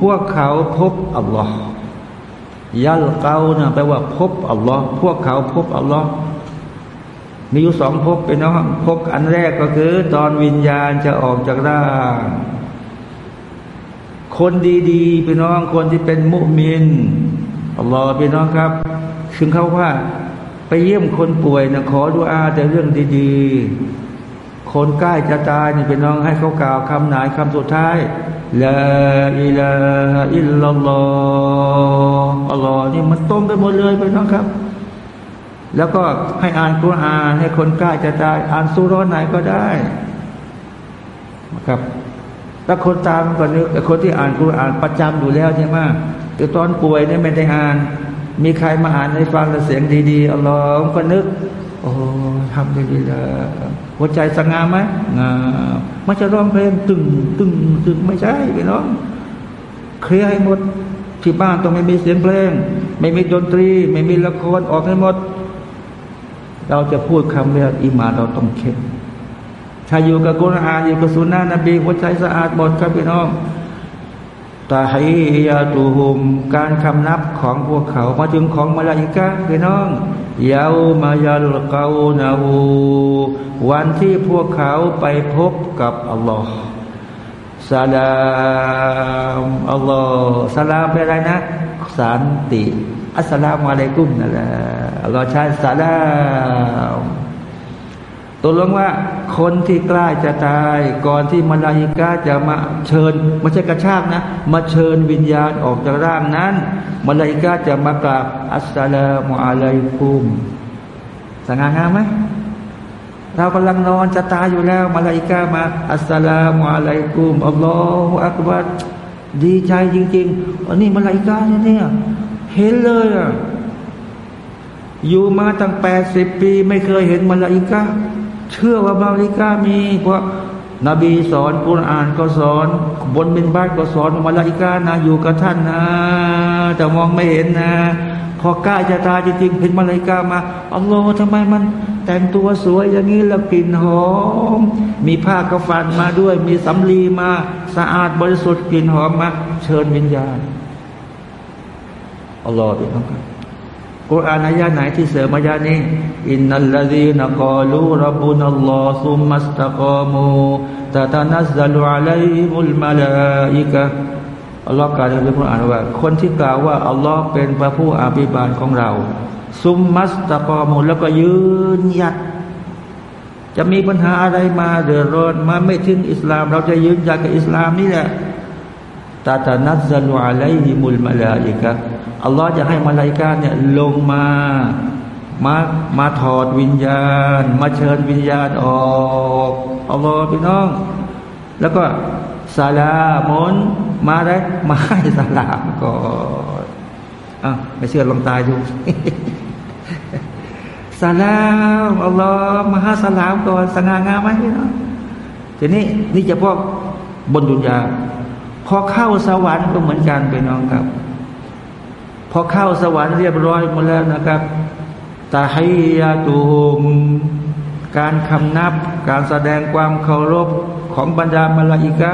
S1: พวกเขาพบอัลลอฮ์ยัลเกานะแปลว่าพบอัลลอฮ์พวกเขาพบอัลลอฮ์มีอยู่สองพบเป็นน้องพบอันแรกก็คือ ตอนวิญญาณจะออกจากร่าง คนดีๆพี่น้องคนที่เป็นมุมินอัลลอฮ์พี่น้องครับถึงเขาว่า ไปเยี่ยมคนป่วยนะขอดูอาแต่เรื่องดีๆ คนใกล้จะตายนี่พี่น้องให้เขากล่าวคำไหนคำสุดท้ายละอิลาอิลลัลลอฮ์อัลลอฮ์นี่มันตรงไปหมดเลยพี่น้องครับ แล้วก็ให้อ่านกุรอานให้คนใกล้จะตายอ่านสุร้อนไหนก็ได้ครับถ้าคนตามก็นึกคนที่อ่านกุรอานประจำอยู่แล้วใช่ไหมแต่ตอนป่วยเนี่ยไม่ได้อ่าน มีใครมาอ่านให้ฟังเสียงดีๆอัลลอฮ์ก็นึก โอ้ทำได้ดีเลยหัวใจสง่าไหมงามมันจะร้องเพลงตึงตึงตึงไม่ใช่พี่น้องเคลียร์ให้หมดที่บ้านต้องไม่มีเสียงเพลง ไม่มีดนตรี ไม่มีละครออกให้หมด เราจะพูดคำเรียกอิมาเราต้องเข้มถ้าอยู่กับกุรอานอยู่กับสุนนะนบีหัวใจสะอาดหมดครับพี่น้อง ตาฮียาตูฮุมการคำนับของพวกเขามาถึงของมาลาอิกะพี่น้องยาวมายัลกานาหูวันที่พวกเขาไปพบกับอัลลอฮ์สลามอัลลอฮ์สลามเป็นอะไรนะ สันติ อัสสลามุอะลัยกุมนั่นแหละอัลลอฮ์ใช้สลาม ตัวลงว่าคนที่ใกล้จะตาย ก่อนที่มาลายิกาจะมาเชิญไม่ใช่กระชากนะ มาเชิญวิญญาณออกจากร่างนั้นมาลายิกาจะมากราบอัสสลามุอะลัยกุมสง่างามไหมเรากำลังนอนจะตายอยู่แล้ว มาลายิกามา อัสสลามุอะลัยกุมอัลลอฮฺอักบัรดีใจจริงๆอันนี้มาลายิกาเนี่ยเห็นเลยอะอยู่มาตั้งแปดสิบปี ไม่เคยเห็นมาลายิกา เชื่อว่ามาลิกามีเพราะนบีสอนกุรอานก็สอน บนเป็นบ้านก็สอนมาลาอิกานะอยู่กับท่านนะแต่มองไม่เห็นนะ พอใกล้จะตายจริงๆเห็นมาลาอิกามาอัลลอฮ์ทำไมมัน แต่งตัวสวยอย่างนี้แล้วกลิ่นหอม มีผ้ากระฟันมาด้วย มีสำลีมา สะอาดบริสุทธิ์กลิ่นหอมมา เชิญวิญญาณอัลลอฮ์เป็นองการ กุรอานอายะไหนที่เสริมอายะนี้ อินนัลลดีนกอลูรับบุนัลลอฮซุมมัสตะกามูตะตานัซลุอะลัยมุลมาลาอิกะอัลลอฮ์กล่าวในกุรอานว่า คนที่กล่าวว่าอัลลอฮ์เป็นพระผู้อภิบาลของเรา ซุมมัสตะกอมูแล้วก็ยืนหยัด จะมีปัญหาอะไรมาเดือดร้อนมาไม่ถึงอิสลาม เราจะยืนหยัดกับอิสลามนี่แหละตาตานัซลุอะลัยมุลมาลาอิกะ อัลลอฮ์จะให้มาลายกาเนี่ยลงมามามาถอดวิญญาณ มาเชิญวิญญาณออกอัลลอฮ์พี่น้อง แล้วก็สาลามนมาได้มาให้สาลามก่อนอะไม่เชื่อลองตายดูสาลามอัลลอฮ์มาให้สาลามก่อนสง่างามไหมพี่น้องทีนี้นี่จะพวกบนดุนยาพอเข้าสวรรค์ก็เหมือนกันไปน้องครับ พอเข้าสวรรค์เรียบร้อยหมดแล้วนะครับตาฮิยาตูมการคำนับการแสดงความเคารพของบรรดามลาอิกะ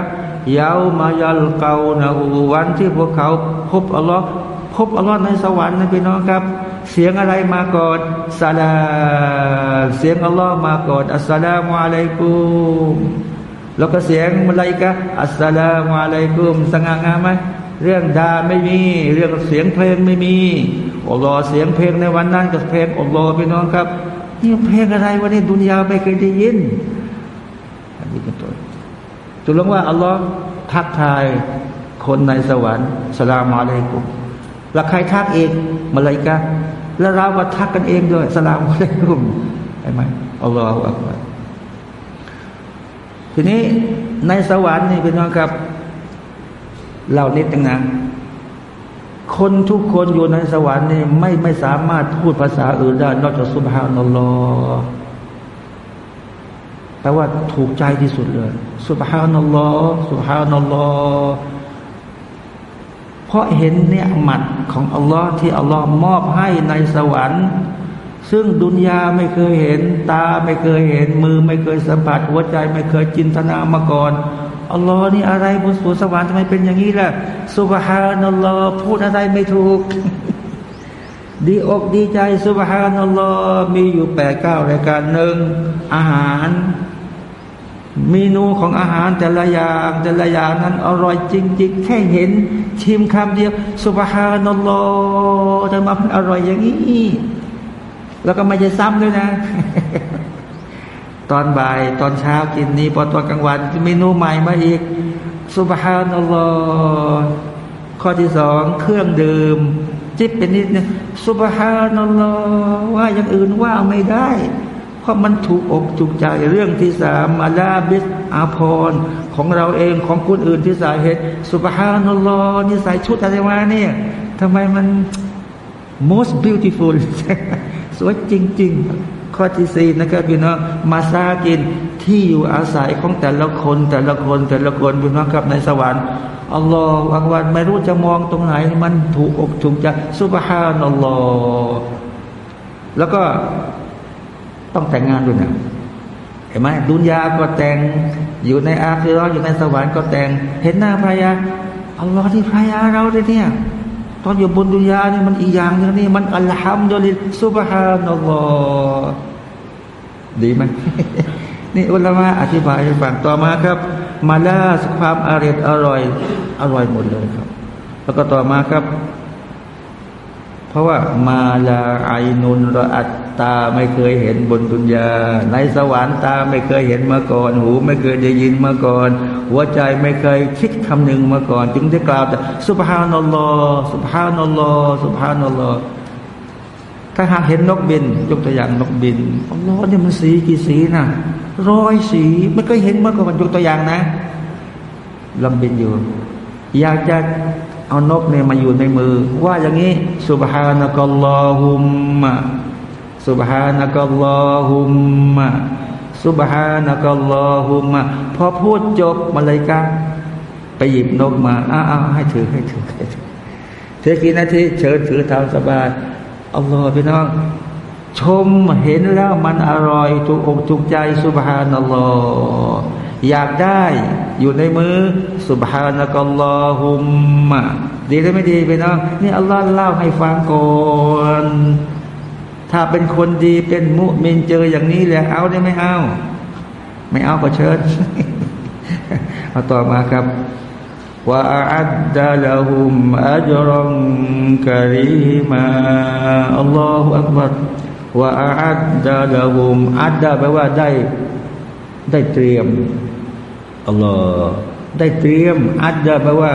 S1: ยาวมายัลเกานะวันที่พวกเขาพบอัลลอฮ์พบอัลลอฮ์ในสวรรค์นะพี่น้องครับ เสียงอะไรมาก่อนซาลาเสียงอัลลอฮ์มาก่อนอัสสลามุอะลัยกุมแล้วก็เสียงมลาอิกะอัสสลามุอะลัยกุมสง่างามไหม เรื่องดาไม่มี เรื่องเสียงเพลงไม่มีอัลลอฮ์เสียงเพลงในวันนั้นกับเพลงอัลลอฮ์พี่น้องครับนี่เพลงอะไรวันนี้ดุนยาไม่เคยได้ยินอันนี้เป็นต้นจุลงว่าอัลลอฮ์ทักทายคนในสวรรค์สลามอะลัยกุมแล้วใครทักเองมาเลยกะแล้วเราก็ทักกันเองด้วยสลามอะลัยกุมใช่ไหมอัลลอฮฺอักบารทีนี้ในสวรรค์นี่เป็นว่าครับ เรานิดนึงนะคนทุกคนอยู่ในสวรรค์นี่ไม่ไม่สามารถพูดภาษาอื่นได้นอกจากสุบฮานัลลอฮ์แปลว่าถูกใจที่สุดเลยสุบฮานัลลอฮ์สุบฮานัลลอฮ์เพราะเห็นเนี่ยหมัดของอัลลอฮ์ที่อัลลอฮ์มอบให้ในสวรรค์ ซึ่งดุนยาไม่เคยเห็น ตาไม่เคยเห็น มือไม่เคยสัมผัส หัวใจไม่เคยจินตนามาก่อนอัลลอฮ์นี่อะไรบนสวนสวรรค์ทำไมเป็นอย่างนี้ล่ะสุบฮานัลลอฮ์พูดอะไรไม่ถูก ดีอกดีใจสุบฮานัลลอฮ์มีอยู่แปดเก้ารายการหนึ่งอาหารเมนูของอาหารแต่ละอย่างแต่ละอย่างนั้นอร่อยจริง ๆ แค่เห็นชิมคำเดียวสุบฮานัลลอฮ์ทำไมมันอร่อยอย่างนี้ แล้วก็ไม่จะซ้ำด้วยนะ ตอนบ่ายตอนเช้ากินนี้พอตอนกลางวันเมนูใหม่มาอีกสุบฮานัลลอฮ์ข้อที่สองเครื่องดื่ม จิบเป็นนิดนึงสุบฮานัลลอฮ์ว่าอย่างอื่นว่าไม่ได้ เพราะมันถูกอกถูกใจเรื่องที่สามอาลาบิสอาพรของเราเองของคนอื่นที่ส่เหตุสุบฮานัลลอฮ์นี่ใส่ชุดอะไรมาเนี่ยทำไมมัน most beautiful สวยจริง ๆ ข้อที่สี่นะครับพี่น้องมาซากินที่อยู่อาศัยของแต่ละคนแต่ละคนแต่ละคนพี่น้องครับในสวรรค์อัลลอฮฺอักวันไม่รู้จะมองตรงไหน มันถูกอกถูกใจสุบฮานัลลอฮฺแล้วก็ต้องแต่งงานด้วยนะเห็นไหมดุนยาก็แต่งอยู่ในอาคีรออยู่ในสวรรค์ก็แต่ง เห็นหน้าภรรยาอัลลอฮ์ที่ภรรยาเราเนี่ย ตอนอยู่บนดุนยานี่มันอีกอย่างนึงนี่มันอัลฮัมดุลิลสุบฮานอัลลอฮ์ดีไหมนี่อุลามะอธิบายให้ฟังต่อมาครับ มาลาสความอร่อยอร่อยอร่อยหมดเลยครับ แล้วก็ต่อมาครับ เพราะว่ามาลาไอนุนระอัต ตาไม่เคยเห็นบนดุนยา ในสวรรค์ตาไม่เคยเห็นมาก่อน หูไม่เคยได้ยินมาก่อน หัวใจไม่เคยคิดคำหนึ่งมาก่อน จึงได้กล่าวแต่สุบฮานัลลอสุบฮานัลลอสุบฮานัลลอถ้าหากเห็นนกบิน ยกตัวอย่างนกบินอัลลอฮ์เนี่ยมันสีกี่สีนะร้อยสีไม่เคยเห็นมาก่อนยกตัวอย่างนะลำบินอยู่ อยากจะเอานกเนี่ยมาอยู่ในมือ ว่าอย่างนี้สุบฮานะกัลลอฮุมมะ สุบฮานะกัลลอฮุมมะสุบฮานะกัลลอฮุมมะพอพูดจบมาเลยกันไปหยิบนกมาอ้าวให้ถือให้ถือให้ถือเธอกี่นาทีเชิญถือทำสบายอัลลอฮ์พี่น้องชมเห็นแล้วมันอร่อยถูกอกถูกใจสุบฮานัลลอฮ์อยากได้อยู่ในมือสุบฮานะกัลลอฮุมมะดีหรือไม่ดีพี่น้องนี่อัลลอฮ์เล่าให้ฟังก่อน ถ้าเป็นคนดีเป็นมุมินเจออย่างนี้แล้วเอาได้ไม่เอา ไม่เอาก็เชิญเอาต่อมาครับว่าอัดดาลหุมอัจรองกะรีมาอัลลอฮฺอักบัรوأعد لهم أعد แปลว่าได้ได้เตรียมอัลลอฮฺได้เตรียม أعد แปลว่า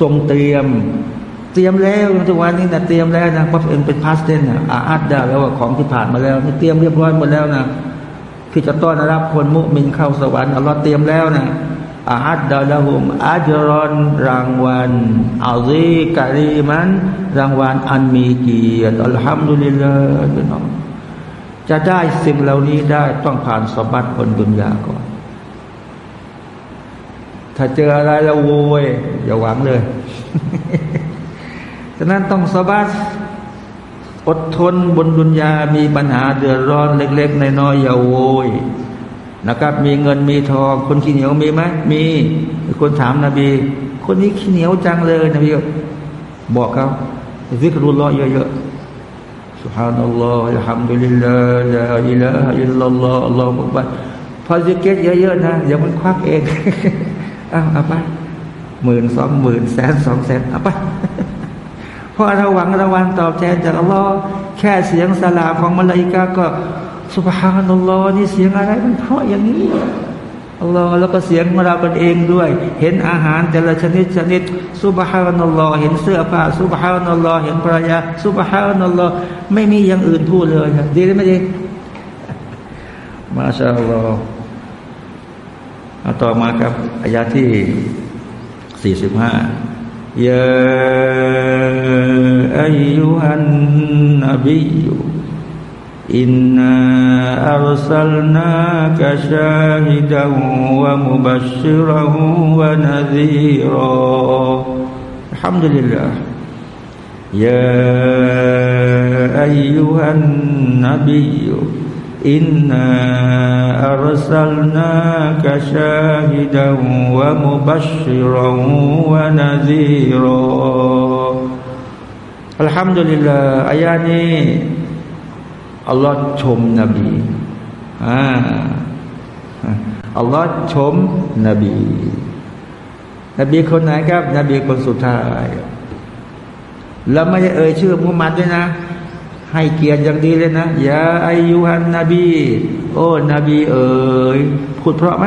S1: ทรงเตรียม เตรียมแล้วทุกวันนี้นะเตรียมแล้วนะเพราะเป็นเป็น past tense นะ أعد แปลว่าของที่ผ่านมาแล้วนี่เตรียมเรียบร้อยหมดแล้วนะที่จะต้อนรับคนมุมินเข้าสวรรค์อัลลอฮ์เตรียมแล้วนะأعد لهم أجرا รางวัล أجرا كريماรางวัลอันมีเกียรติอัลฮัมดุลิลลาห์พี่น้องจะได้สิ่งเหล่านี้ได้ต้องผ่านสมบัติบนดุนยาก่อน ถ้าเจออะไรแล้วโวยอย่าหวังเลย ฉะนั้นต้องสบัดอดทนบนดุนยามีปัญหาเดือดร้อนเล็กๆน้อยๆอย่าโวยนะครับมีเงินมีทองคนขี้เหนียวมีไหมมีคนถามนบี คนนี้ขี้เหนียวจังเลยนบีบอกเขาวิกรุลลอฮ์เยอะๆ سبحان الله الحمد لله لا إله إلا الله อัลลอฮฺบอกว่าพอจะเก็ตเยอะๆนะอย่ามันควักเองอ้าวเอาไปหมื่นสองหมื่นแสนสองแสนเอาไป เพราะเราหวังรางวัลตอบแทนจากอัลลอฮ์แค่เสียงสลาของมาลาอิกาก็สุภานัลลอฮ์นี่เสียงอะไรมันเพราะอย่างนี้อัลลอฮ์แล้วก็เสียงของเรากันเองด้วย เห็นอาหารแต่ละชนิดชนิดซุบฮานัลลอฮ์เห็นเสื้อผ้าซุบฮานัลลอฮ์เห็นภรรยาซุบฮานัลลอฮ์ไม่มีอย่างอื่นพูดเลยครับดีหรือไม่ดีมาชาอัลลอฮ์เอาต่อมาครับอายาที่สี่สิบห้า يا أيها النبي إنا أرسلناك شاهدا ومبشرا ونذيرا. الحمد لله يا أيها النبي إنا أرسلناك شاهدا ومبشرا ونذيرا الحمد لله อายานี้อัลลอฮ์ชมนบีอ่าอัลลอฮ์ชมนบี นบีคนไหนครับ นบีคนสุดท้ายแล้วไม่ได้เอ่ยชื่อมุฮัมมัดด้วยนะ ให้เกียรติอย่างดีเลยนะยาอายุฮันนบี โอ้นบีเอ่ยพูดเพราะไหม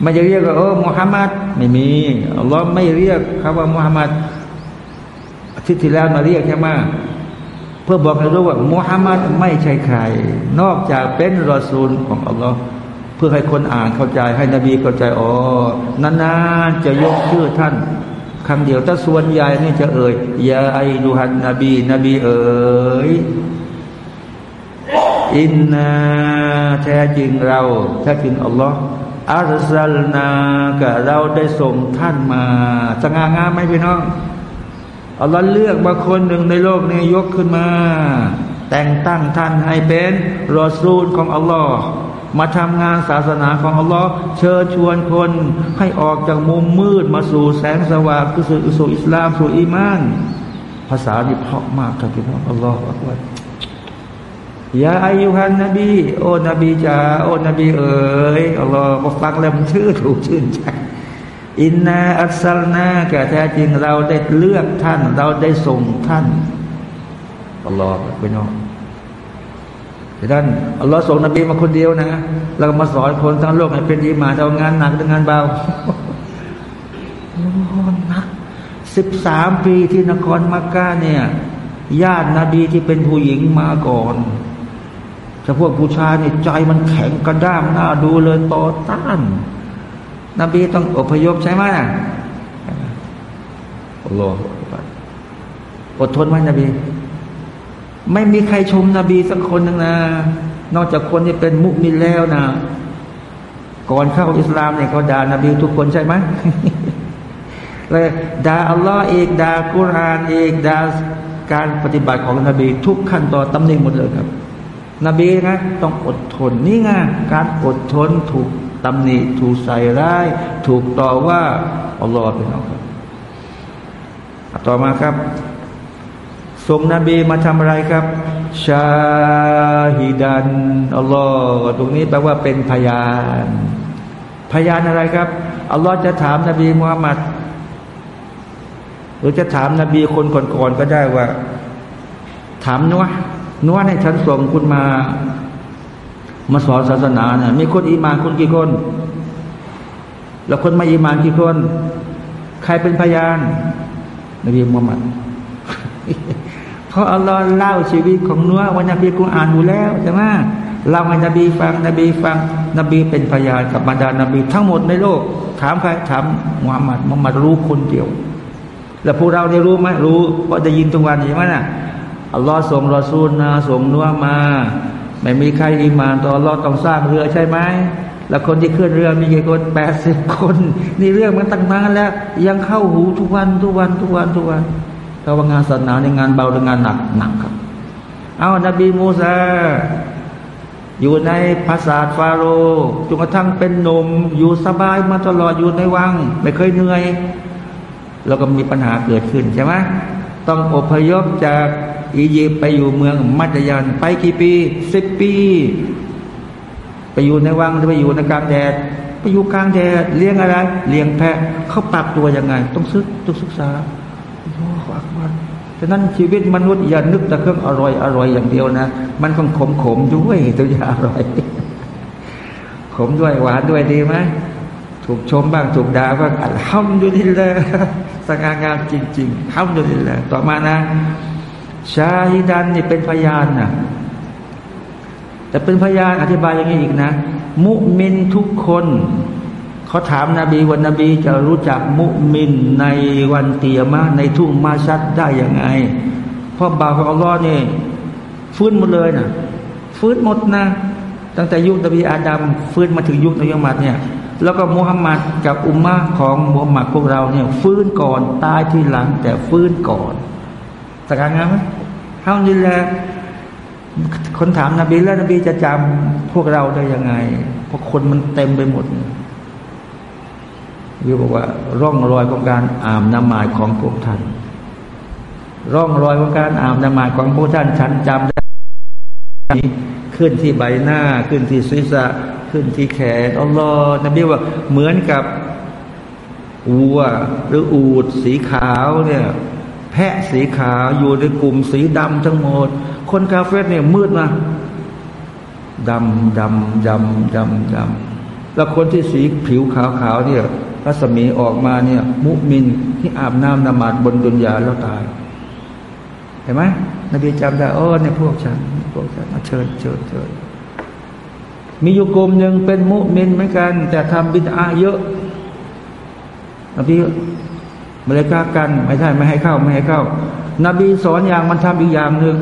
S1: ไม่จะเรียกว่าโอ้มุฮัมมัดไม่มีอัลลอฮ์ไม่เรียกคำว่ามุฮัมมัดอาทิตย์ที่แล้วมาเรียกใช่ไหมเพื่อบอกให้รู้ว่ามุฮัมมัดไม่ใช่ใคร นอกจากเป็นรอซูลของอัลลอฮ์เพื่อให้คนอ่านเข้าใจให้นบีเข้าใจอ๋อนานๆจะยกชื่อท่าน คำเดียวถ้าส่วนใหญ่นี่จะเอ่ยยาไอดูฮันนบีนบีเอ่ยอินนาแท้จริงเราแท้จริงอัลลอฮ์อัลซัลนากะเราได้ส่งท่านมาสง่างามไหมพี่น้องอัลลอฮ์เลือกมาคนหนึ่งในโลกนี้ยกขึ้นมา แต่งตั้งท่านให้เป็นรอซูลของอัลลอฮ์ มาทำงานศาสนาของอัลลอฮ์เชิญชวนคนให้ออกจากมุมมืดมาสู่แสงสว่างคือสู่อิสลามสู่อีมาน ภาษาที่เพราะมากครับพี่น้องอัลลอฮ์อักบัรยาอายุฮันนบี โอ้นบีจ้าโอ้นบีเอ๋ยอัลลอฮ์พอฟังแล้วมันชื่อถูกชื่นใจอินนาอัสลนาแก่แท้จริงเราได้เลือกท่าน เราได้ส่งท่านอัลลอฮ์ไปน้อง ท่านอัลลอฮ์ส่งนบีมาคนเดียวนะแล้วก็มาสอนคนทั้งโลกให้เป็นอิมานเอางานหนักหรืองานเบาโอ้หนักสิบสามปีที่นครมักกะเนี่ยญาตินบีที่เป็นผู้หญิงมาก่อนแต่พวกผู้ชายเนี่ยใจมันแข็งกระด้างหน้าดูเลยต่อต้าน นบีต้องอพยพใช่ไหมอัลลอฮฺอดทนไหมนบี ไม่มีใครชมนบีสักคนหนึ่งนะ นอกจากคนที่เป็นมุกมินแล้วนะ ก่อนเข้าอิสลามเนี่ยเขาด่านบีทุกคนใช่ไหมเลยด่าอัลลอฮ์เอกด่ากุรอานเอกด่าการปฏิบัติของนบี ทุกขั้นตอนตำหนิหมดเลยครับ นบีนะต้องอดทนนี่ไงการอดทนถูกตำหนิถูกใส่ร้าย ถูกต่อว่าอัลลอฮ์เป็นเอาครับต่อมาครับ ส่งนบีมาทำอะไรครับชาฮิดันอัลลอฮ์ตรงนี้แปลว่าเป็นพยาน พยานอะไรครับอัลลอฮ์จะถามนบีมุฮัมมัดหรือจะถามนบีคนก่อนๆก็ได้ว่า ถามนัวนัวให้ฉันส่งคุณมา มาสอนศาสนาเนี่ยมีคนอีมานคนกี่คน แล้วคนไม่อีมานกี่คน ใครเป็นพยาน นบีมุฮัมมัด เพราะอัลลอฮ์เล่าชีวิตของนัววันนบีกุอ่านอยู่แล้วใช่ไหมเล่าให้นบีฟังนบีฟังนบีเป็นพยานกับบรรดานบีทั้งหมดในโลก ถามใครถามมุฮัมมัดมุฮัมมัดรู้คนเดียว แล้วพวกเราได้รู้ไหมรู้เพราะได้ยินทุกวันใช่ไหมน่ะอัลลอฮ์ส่งรอซูลมาส่งนัวมา ไม่มีใครอิมานต่ออัลลอฮ์ต้องสร้างเรือใช่ไหมแล้วคนที่ขึ้นเรือมีกี่คนแปดสิบคน นี่เรื่องมันตั้งนานแล้ว ยังเข้าหูทุกวันทุกวันทุกวันทุกวัน ถ้าว่างานศาสนาในงานเบาหรืองานหนักหนักครับ เอานบีมูซาอยู่ในภาษาฟาโรจนกระทั่งเป็นหนุ่มอยู่สบายมาตลอดอยู่ในวัง ไม่เคยเหนื่อย แล้วก็มีปัญหาเกิดขึ้นใช่ไหมต้องอพยพจากอียิปต์ไปอยู่เมืองมัจยันไปกี่ปีสิบปี ไปอยู่ในวังไปอยู่ในกลางแดด ไปอยู่กลางแดดเลี้ยงอะไร เลี้ยงแพะเขาปรับตัวยังไง ต้องซึกต้องศึกษา ฉะนั้นชีวิตมนุษย์อย่านึกแต่เครื่องอร่อยอร่อยอย่างเดียวนะ มันคงขมขมด้วยตัวอย่าอร่อย ขมด้วยหวานด้วยดีไหมถูกชมบ้างถูกด่าบ้างอัลฮัมดุลิลละสง่างามจริงๆฮัมดุลิลละต่อมานะ ชาฮิดันนี่เป็นพยานนะแต่เป็นพยานอธิบายอย่างนี้อีกนะ มุมินทุกคน เขาถามนาบีวันนบีจะรู้จักมุมินในวันเตียมาในทุ่งมาชัดได้ยังไง เพราะบาของอัลลอฮ์นี่ฟื้นหมดเลยนะฟื้นหมดนะ ตั้งแต่ยุคนบีอาดัมฟื้นมาถึงยุคนบีมุฮัมมัดเนี่ย แล้วก็มุฮัมมัดกับอุมมะของมุฮัมมัดพวกเราเนี่ย ฟื้นก่อนตายที่หลัง แต่ฟื้นก่อนสกางามไหมเท่านี้แหละคนถามนาบีแล้วนบีจะจำพวกเราได้ยังไง เพราะคนมันเต็มไปหมด วิวบอกว่า ร่องรอยของการอาบน้ำมายของพวกท่าน ร่องรอยของการอาบน้ำมายของพวกท่านฉันจำได้ขึ้นที่ใบหน้าขึ้นที่ศีรษะขึ้นที่แขนอัลลอฮ์นบีว่าเหมือนกับวัวหรืออูดสีขาวเนี่ยแพะสีขาวอยู่ในกลุ่มสีดำทั้งหมด คนกาเฟ่เนี่ยมืดนะดำดำดำดำดำแล้วคนที่สีผิวขาวๆเนี่ย รัศมีออกมาเนี่ย มุมินที่อาบน้ำนมาดบนดุนยาแล้วตาย เห็นไหมนบีจำได้โอ้ในพวกฉันพวกฉันมาเชิญเชิญเชิญมีอยู่กลุ่มหนึ่งเป็นมุมินเหมือนกัน แต่ทำบิดาเยอะนบีมาเลก้ากันไม่ใช่ไม่ให้เข้าไม่ให้เข้า นบีสอนอย่างมันทำอีกอย่างหนึ่ง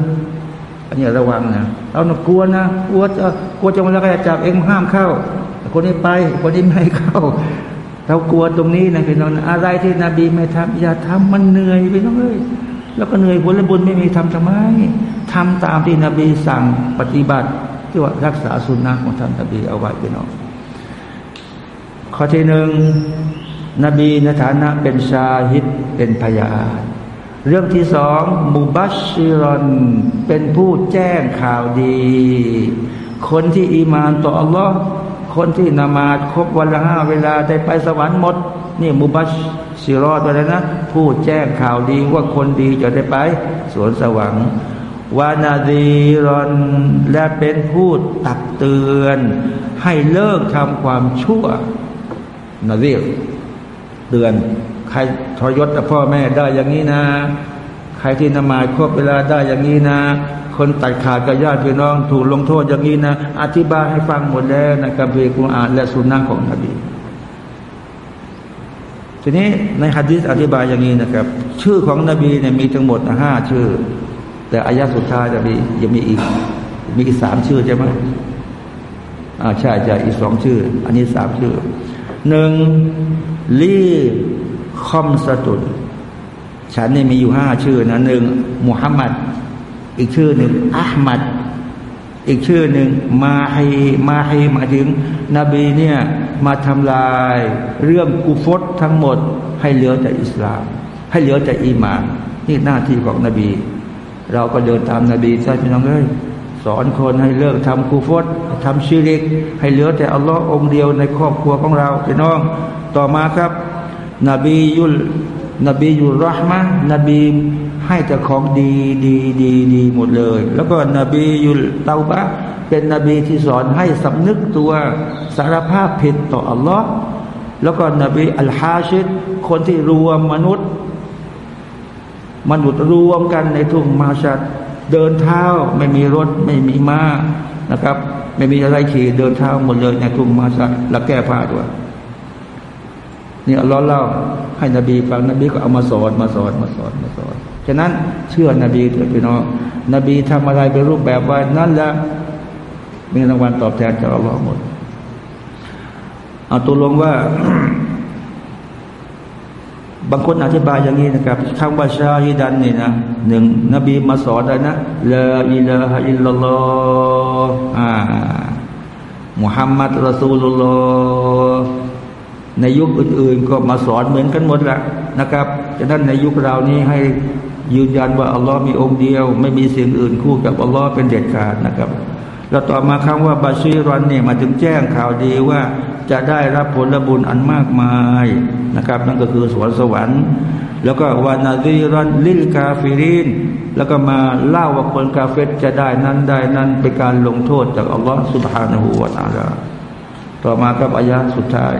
S1: อันนี้ระวังนะเราหนกลัวนะกลัวจะกลัวจะมาแล้วก็จับเองห้ามเข้า คนนี้ไปคนนี้ไม่ให้เข้า เรากลัวตรงนี้นะพี่น้องอะไรที่นบีไม่ทำอย่าทำมันเหนื่อยพี่น้องเอ้ยแล้วก็เหนื่อยผลบุญไม่มีทำทำไมทำตามที่นบีสั่งปฏิบัติที่ว่ารักษาสุนนะของท่านนบีเอาไว้พี่น้องข้อที่หนึ่งนบีในฐานะเป็นชาฮิดเป็นพยานเรื่องที่สองมูบัชชิรอนเป็นผู้แจ้งข่าวดี คนที่อีมานต่ออัลลอฮ์ คนที่นามาครบวันละห้าเวลาได้ไปสวรรค์หมด นี่มุบัชสิรอดไปแล้วนะผู้แจ้งข่าวดีว่าคนดีจะได้ไป สวนสวรรค์วานาดีรอนและเป็นผู้ตักเตือน ให้เลิกทำความชั่วนาดีเตือน ใครทรยศพ่อแม่ได้อย่างนี้นะ ใครที่นมาครบเวลาได้อย่างนี้นะ คนตัดขาดกับญาติพี่น้อง ถูกลงโทษอย่างนี้นะ อธิบายให้ฟังหมดแล้วในกัมภีร์กุรอานและสุนนะของนบีทีนี้ในฮะดิษอธิบายอย่างนี้นะครับ ชื่อของนบีเนี่ยมีทั้งหมดห้าชื่อ แต่อายะสุดท้ายจะมียังมีอีก มีอีกสามชื่อใช่ไหมอ่าใช่ใช่อีกสองชื่อ อันนี้สามชื่อหนึ่งลีคอมสตุล ฉันนี่มีอยู่ห้าชื่อนะหนึ่งมุฮัมมัด อีกชื่อหนึ่งอัลมัด อีกชื่อหนึ่งมาให้มาให้มาถึง นบีเนี่ยมาทำลายเรื่องกุฟตทั้งหมด ให้เหลือแต่อิสลาม ให้เหลือแต่อีมานนี่หน้าที่ของนบี เราก็เดินตามนบีใช่ไหมน้องเอ้ยสอนคนให้เลิกทำกูฟตทำชีริก ให้เหลือแต่อัลลอฮ์องเดียวในครอบครัวของเราพี่น้อง ต่อมาครับ นบียุล นบียุลรหมะนบีให้แต่ของดีดีดีดีหมดเลย แล้วก็นบียุลเตาบะเป็นนบีที่สอนให้สำนึกตัวสารภาพผิดต่ออัลลอฮ์แล้วก็นบีอัลฮาชิดคนที่รวมมนุษย์ มนุษย์รวมกันในทุ่งมาชัดเดินเท้าไม่มีรถไม่มีม้านะครับ ไม่มีอะไรขี่เดินเท้าหมดเลยในทุ่งมาชัดแล้วแก้ผ้าด้วย นี่อัลลอฮ์เล่าให้นบีฟังนบีก็เอามาสอนมาสอนมาสอนมาสอนฉะนั้นเชื่อนบีเถิดพี่น้องนบีทำอะไรเป็นรูปแบบว่านั่นละมีรางวัลตอบแทนจากอัลลอฮ์หมดเอาตัวลงว่า บางคนอธิบายอย่างนี้นะครับคำว่าชาฮิดันนี่นะหนึ่งนบีมาสอนนะลาอิลาฮะอิลลัลลอฮ์อ่ามุฮัมมัดรอซูลุลลอฮ์ ในยุคอื่น ๆ ก็มาสอนเหมือนกันหมดแหละนะครับฉะนั้นในยุคเรานี้ให้ยืนยันว่าอัลลอฮ์มีองค์เดียว ไม่มีสิ่งอื่นคู่กับอัลลอฮ์เป็นเด็ดขาดนะครับ แล้วต่อมาคำว่าبشيرا เนี่ยหมายถึงแจ้งข่าวดีว่าจะได้รับผลบุญอันมากมายนะครับ นั่นก็คือสวนสวรรค์ แล้วก็ونذيرا للكافرينแล้วก็มาเล่าว่าคนกาเฟรจะได้นั้นได้นั้นเป็นการลงโทษจากอัลลอฮ์سبحانه وتعالىต่อมาครับอายะสุดท้าย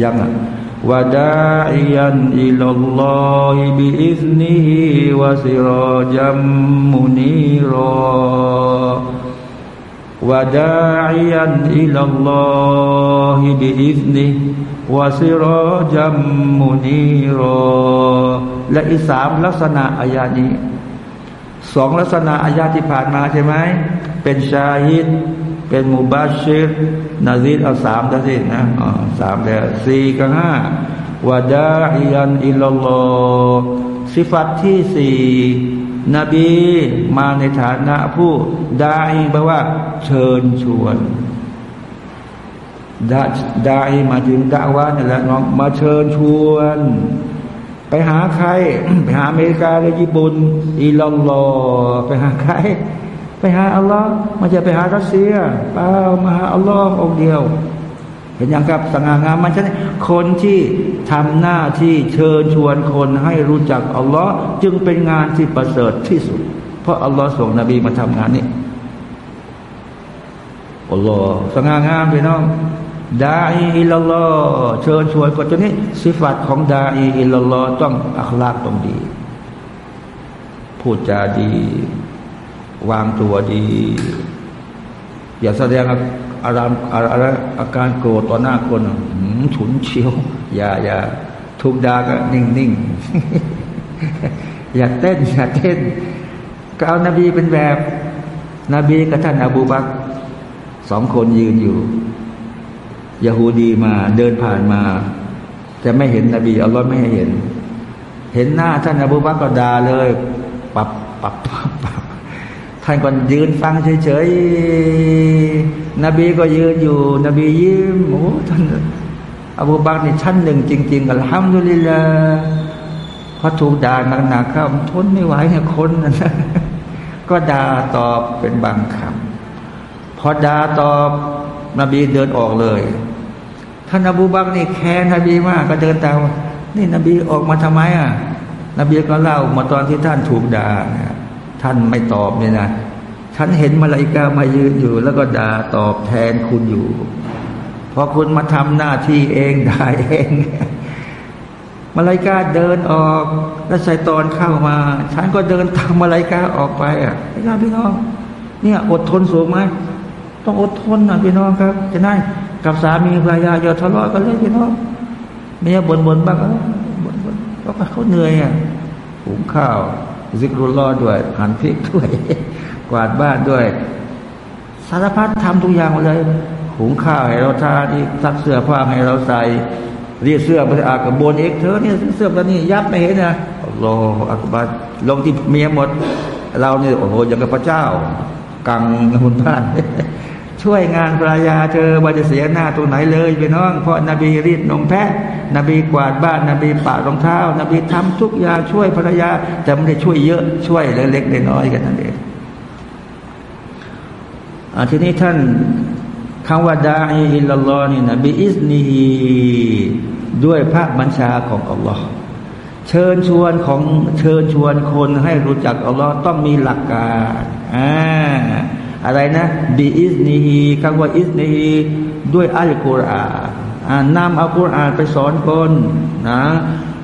S1: وداعيا إلى الله بإذنهวะซิรอจัมมุนีรอวะดายันอิลลอฮิบิอิสนีวะซิรอจัมมุนีรอและอีสามลักษณะอายานี้สองลักษณะอายาที่ผ่านมาใช่ไหมเป็นชาฮิดเป็นมุบาชิร นาซีดเอาสามแล้วสินะสามแล้วสี่กับห้าวาดาอิยันอิลลอสิฟัตที่สี่นบีมาในฐานะผู้ได้แปลว่า เชิญชวนดาได้มาถึงดาว่านี่แหละน้องมาเชิญชวน ไปหาใคร ไปหาอเมริกาหรือญี่ปุ่นอิลลอไปหาใคร ไปหาอัลลอฮ์ม่ใช่ไปหารัสเซียเปล่ามาหาอัลลอฮ์องเดียว เห็นอยังครับสง่างามมันจะคนที่ทำหน้าที่เชิญชวนคนให้รู้จักอัลลอฮ์จึงเป็นงานที่ประเสริฐที่สุด เพราะอัลลอฮ์ส่งนบีมาทำงานนี้อัลลอฮ์สง่างามพี่น้องดาอีอิลลอฮ์เชิญชวนคนตัวนี้สิฟัตของดาอีอิลลอฮ์ต้องอัคลากต้องดี พูดจาดี วางตัวดี อย่าแสดงอารามอะไรอาการโกรธต่อหน้าคนฉุนเฉียว อย่าอย่าทุกดาก็นิ่งนิ่งอย่าเต้นอย่าเต้นก็เอานบีเป็นแบบ นบีกับท่านอบูบักสองคนยืนอยู่ยาฮูดีมาเดินผ่านมาจะไม่เห็นนบีอัลลอฮ์ไม่ให้เห็น เห็นหน้าท่านอบูบักก็ด่าเลย ปับปับปับปับ ท่านก็ยืนฟังเฉยๆ นบีก็ยืนอยู่ นบียิ้มโอ้ท่านอบูบักนี่ชั้นหนึ่งจริงๆอัลฮัมดุลิลลาพอถูกด่าหนักๆเข้าทนไม่ไหวเนี่ยคนนะก็ด่าตอบเป็นบางคำพอด่าตอบนบีเดินออกเลย ท่านอบูบักนี่แค้นนบีมากก็เดินตามนี่นบีออกมาทำไมอะ นบีก็เล่ามาตอนที่ท่านถูกด่า ท่านไม่ตอบเนี่ยนะ ฉันเห็นมาลายกามายืนอยู่ แล้วก็ด่าตอบแทนคุณอยู่ พอคุณมาทำหน้าที่เองได้เองมาลายกาเดินออก แล้วใส่ตอนเข้ามา ฉันก็เดินตามมาลายกาออกไปอะพี่น้องพี่น้อง เนี่ย อดทนสูงไหมต้องอดทนนะพี่น้องครับ จะได้กับสามีภรรยาอย่าทะเลาะกันเลยพี่น้องเมียบ่นบ่นบ้างก็บ่นบ่นเพราะเขาเหนื่อยอะหุงข้าว ซิกรุลลอด้วยหันพริกด้วย กวาดบ้านด้วย สารพัดทำทุกอย่างเลย หุงข้าวให้เราทานอีกซักเสื้อผ้าให้เราใส่เรียกเสื้อไปอากับบนเอกเธอเนี่ยเสื้อตัวนี้ยับไม่เห็นนะรออักบัดลงที่เมียหมด เราเนี่ยโอ้โหอย่างกับพระเจ้ากังนุนบ้าน ช่วยงานภรรยาเธอว่าจะเสียหน้าตรงไหนเลยไปน้อง เพราะนบีรีดนมแพะ นบีกวาดบ้าน นบีปะรองเท้า นบีทำทุกอย่างช่วยภรรยา แต่ไม่ได้ช่วยเยอะช่วยเล็กๆน้อยๆกันนั่นเองอทีนี้ท่านคำว่าดาอิลลอฮ์นี่นะบิอิสนีด้วยพระบัญชาของอัลลอฮ์เชิญชวนของเชิญชวนคนให้รู้จักอัลลอฮ์ต้องมีหลักการอ่า อะไรนะบิอิสนีฮีคำว่าอิสนีฮีด้วยอัลกุรอานนำอัลกุรอานไปสอนคนนะ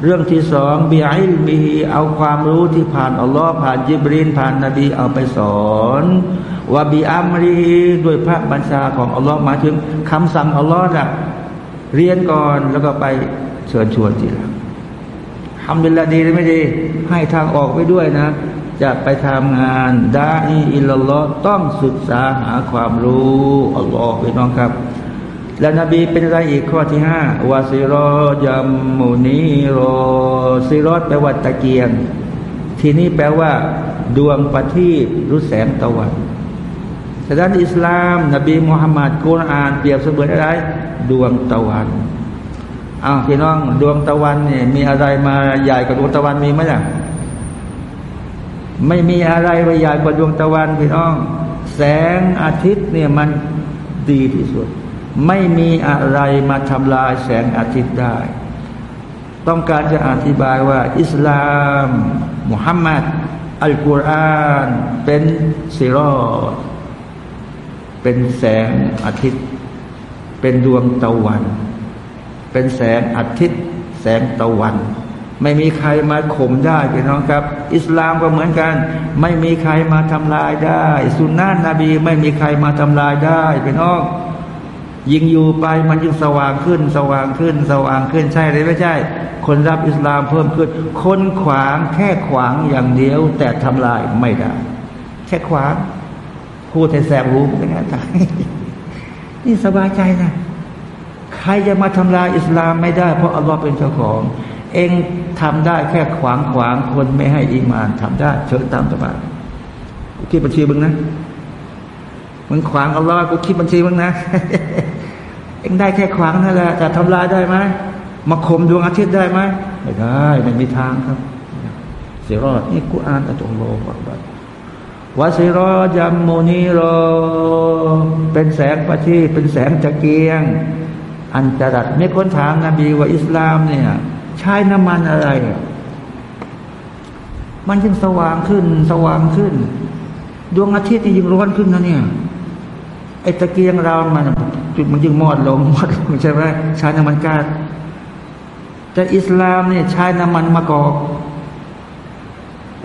S1: เรื่องที่สองบิอิลมีเอาความรู้ที่ผ่านอัลลอฮ์ผ่านจิบรีนผ่านนบีเอาไปสอนว่าบีอัมรีด้วยพระบัญชาของอัลลอฮ์มาถึงคำสั่งอัลลอฮ์นะเรียนก่อนแล้วก็ไปเชิญชวนทีหลังทำเป็นละดีหรือไม่ดี ให้ทางออกไปด้วยนะ จะไปทำงานดาอีอิลลอต้องศึกษาหาความรู้อัลลอฮ์พี่น้องครับ แล้วนบีเป็นอะไรอีกข้อที่ห้าวาซิรอยัมมุนีโรซิรอดแปลว่าตะเกียง ทีนี้แปลว่า ดวงประทีปรู้แสงตะวันฉะนั้นอิสลาม นบีมุฮัมมัดกุรอานเปรียบเสมือนอะไร ดวงตะวันอ้าวพี่น้อง ดวงตะวันเนี่ยมีอะไรมาใหญ่กว่าดวงตะวันมีไหมล่ะ ไม่มีอะไรมาใหญ่กว่าดวงตะวันพี่น้อง แสงอาทิตย์เนี่ยมันดีที่สุด ไม่มีอะไรมาทำลายแสงอาทิตย์ได้ ต้องการจะอธิบายว่า อิสลามมุฮัมมัดอัลกุรอานเป็นสิรอดเป็นแสงอาทิตย์ เป็นดวงตะวัน เป็นแสงอาทิตย์ แสงตะวัน ไม่มีใครมาข่มได้พี่น้องครับ อิสลามก็เหมือนกัน ไม่มีใครมาทำลายได้ สุนนะนบี ไม่มีใครมาทำลายได้พี่น้องยิงอยู่ไปมันยิ่งสว่างขึ้น สว่างขึ้น สว่างขึ้นใช่หรือไม่ใช่ คนรับอิสลามเพิ่มขึ้น คนขวางแค่ขวางอย่างเดียว แต่ทำลายไม่ได้ แค่ขวางพูดให้แสบหูเป็นไงตายนี่สบายใจนะใครจะมาทำลายอิสลามไม่ได้ เพราะอัลลอฮ์เป็นเจ้าของ เองทำได้แค่ขวางขวางคนไม่ให้อีมานทำได้เชิญตามสบายกูคิดบัญชีมึงนะมึงขวางอัลลอฮ์กูคิดบัญชีมึงนะ เองได้แค่ขวางนั่นแหละจะทำลายได้ไหมมาข่มดวงอาทิตย์ได้ไหมไม่ได้ไม่มีทางครับเสียรอดนี่กูอ่านอัลลอฮฺบัดวาสิรอจัมโมนีรอเป็นแสงประทีปเป็นแสงตะเกียง อันจรัดมีคนถามนบีว่าอิสลามเนี่ย ใช้น้ำมันอะไร มันยิ่งสว่างขึ้น สว่างขึ้น ดวงอาทิตย์ยิ่งร้อนขึ้นนะเนี่ยไอ้ตะเกียงเรามันจุดมันยิ่งมอดลงมอดลงใช่ไหมใช้น้ำมันก๊าซแต่อิสลามเนี่ยใช้น้ำมันมะกอก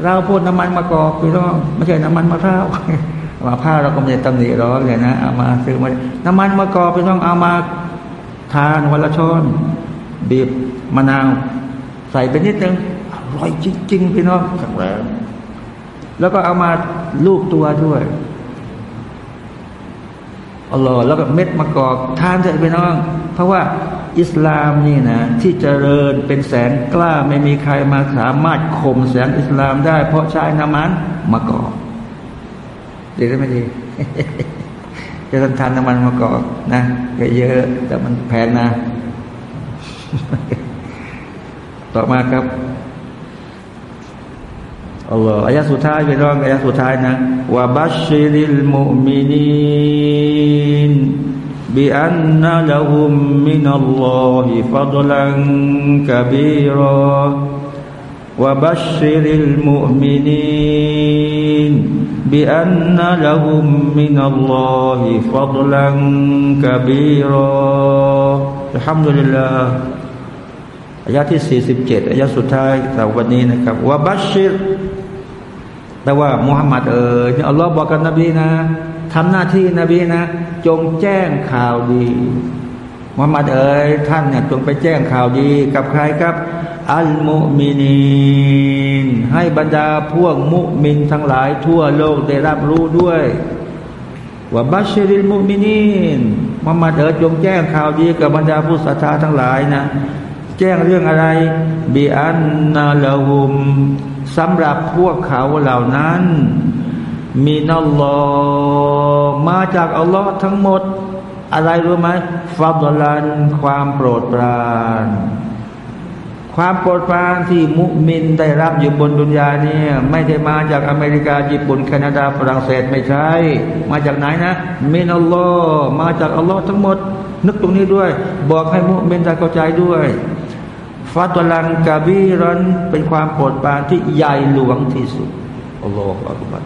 S1: เราพูดน้ำมันมะกอกพี่น้องไม่ใช่น้ำมันมะพร้าวมะพร้าวเราก็ไม่ได้ตำหนิร้อนเลยนะเอามาซื้อมาน้ำมันมะกอกพี่น้องเอามาทานวันละช้อน บีบมะนาวใส่ไปนิดนึงอร่อยจริงๆพี่น้องแข็งแรงแล้วก็เอามาลูบตัวด้วยอัลลอฮ์แล้วก็เม็ดมะกอกทานเถอะพี่น้อง เพราะว่าอิสลามนี่นะที่เจริญเป็นแสงกล้าไม่มีใครมาสามารถข่มแสงอิสลามได้ เพราะใช้น้ำมันมะกอกดีหรือไม่ดีจะต้องทานน้ำมันมะกอกนะเยอะๆแต่มันแพงนะ ต่อมาครับอัลลอฮ์อายะสุดท้ายไปร้องอายะสุดท้ายนะว่าบัชชิริลมุมินีนบิอันนะละฮุมมินัลลอฮิฟัดลันกะบีรอวบัชชิริลมุมินีนบิอันนะละฮุมมินัลลอฮิฟัดลันกะบีรออัลฮัมดุลิลลาห์ อายะที่ 47อายะสุดท้ายสำหรับวันนี้นะครับว่าบัชชิรแปลว่ามุฮัมมัดเอ๋ยอัลลอฮ์บอกกับนบีนะทำหน้าที่นบีนะ จงแจ้งข่าวดีมุฮัมมัดเอ๋ยท่านเนี่ยจงไปแจ้งข่าวดีกับใครครับอัลมุมินีนให้บรรดาพวกมุมินทั้งหลายทั่วโลกได้รับรู้ด้วยว่าบัชริลมุมินีนมุฮัมมัดเอ๋ยจงแจ้งข่าวดีกับบรรดาผู้ศรัทธาทั้งหลายนะ แจ้งเรื่องอะไรบีอันนาละหุมสำหรับพวกเขาเหล่านั้น มีนัลลอฮ์มาจากอัลลอฮ์ทั้งหมด อะไรรู้ไหมฟาดลัน ความโปรดปราน ความโปรดปรานที่มุมินได้รับอยู่บนดุนยาเนี่ยไม่ได้มาจากอเมริกาญี่ปุ่นแคนาดาฝรั่งเศสไม่ใช่ มาจากไหนนะมินอัลลอฮ์มาจากอัลลอฮ์ทั้งหมด นึกตรงนี้ด้วย บอกให้มุมินได้เข้าใจด้วย ฟาตลันกาบีรันเป็นความโปรดปรานที่ใหญ่หลวงที่สุดอัลลอฮฺอักบัร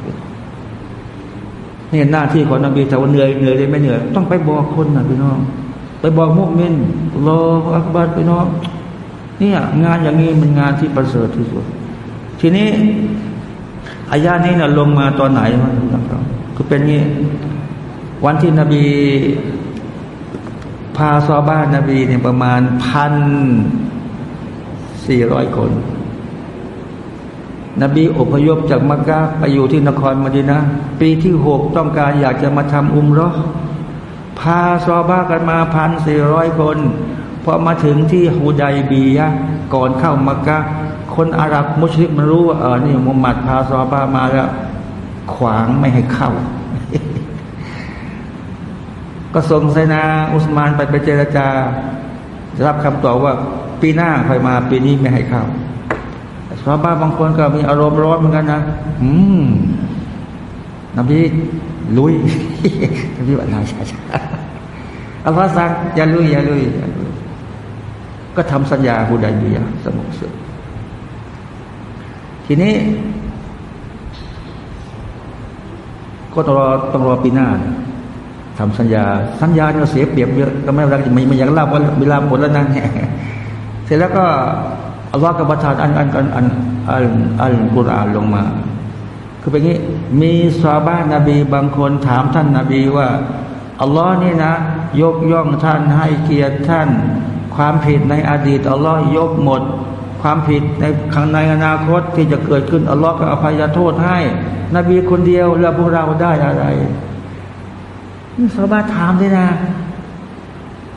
S1: นี่หน้าที่ของนบีแต่ว่าเหนื่อยเหนื่อยเลยไม่เหนื่อยต้องไปบอกคนนะพี่น้อง ไปบอกมุกมินอัลลอฮฺอักบัรพี่น้องเนี่ยงานอย่างนี้มันงานที่ประเสริฐที่สุด ทีนี้อายานี้นะลงมาตอนไหนมาครับคือเป็นงี้ วันที่นบีพาซอบ้านนบีเนี่ยประมาณพัน สี่ร้อยคน นบีอพยพจากมักกะไปอยู่ที่นครมดีนะ ปีที่หกต้องการอยากจะมาทำอุมรอพาซอบ้ากันมาพันสี่ร้อยคนพอมาถึงที่ฮูดายบียะก่อนเข้ามักกะคนอาหรับมุชลิมมันรู้ว่าเออนี่มุฮัมมัดพาซอบ้ามาแล้ว ขวางไม่ให้เข้า ก็ส่งไซนาอุสมานไปไปเจรจา รับคำตอบว่า ปีหน้าค่อยมา ปีนี้ไม่ให้เข้าชาวบ้านบางคนก็มีอารมณ์ร้อนเหมือนกันนะ อืมนบีลุยนบีว่านาชาชาอัลลอฮ์สั่งอย่าลุยอย่าลุยอย่าลุย ก็ทำสัญญาฮูดายบียสงบสุดทีนี้ ก็ต้องรอต้องรอปีหน้าทำสัญญา สัญญาเนี่ยเสียเปรียบเยอะก็ไม่รักไม่ไม่อยากเล่าว่าเวลาหมดแล้วนั่น เสร็จแล้วก็อัลลอฮ์ก็ประทานอันอันอันอันอันอันกุรอานลงมา คือเป็นงี้มีซาบ้านนบีบางคนถามท่านนาบีว่าอัลลอฮ์นี่นะ ยกย่องท่านให้เกียรติท่าน ความผิดในอดีตอัลลอฮ์ยกหมด ความผิดในข้างในอนาคตที่จะเกิดขึ้นอัลลอฮ์ก็อภัยโทษให้ นบีคนเดียวแล้วพวกเราได้อะไรนี่ซาบ้านถามด้วยนะ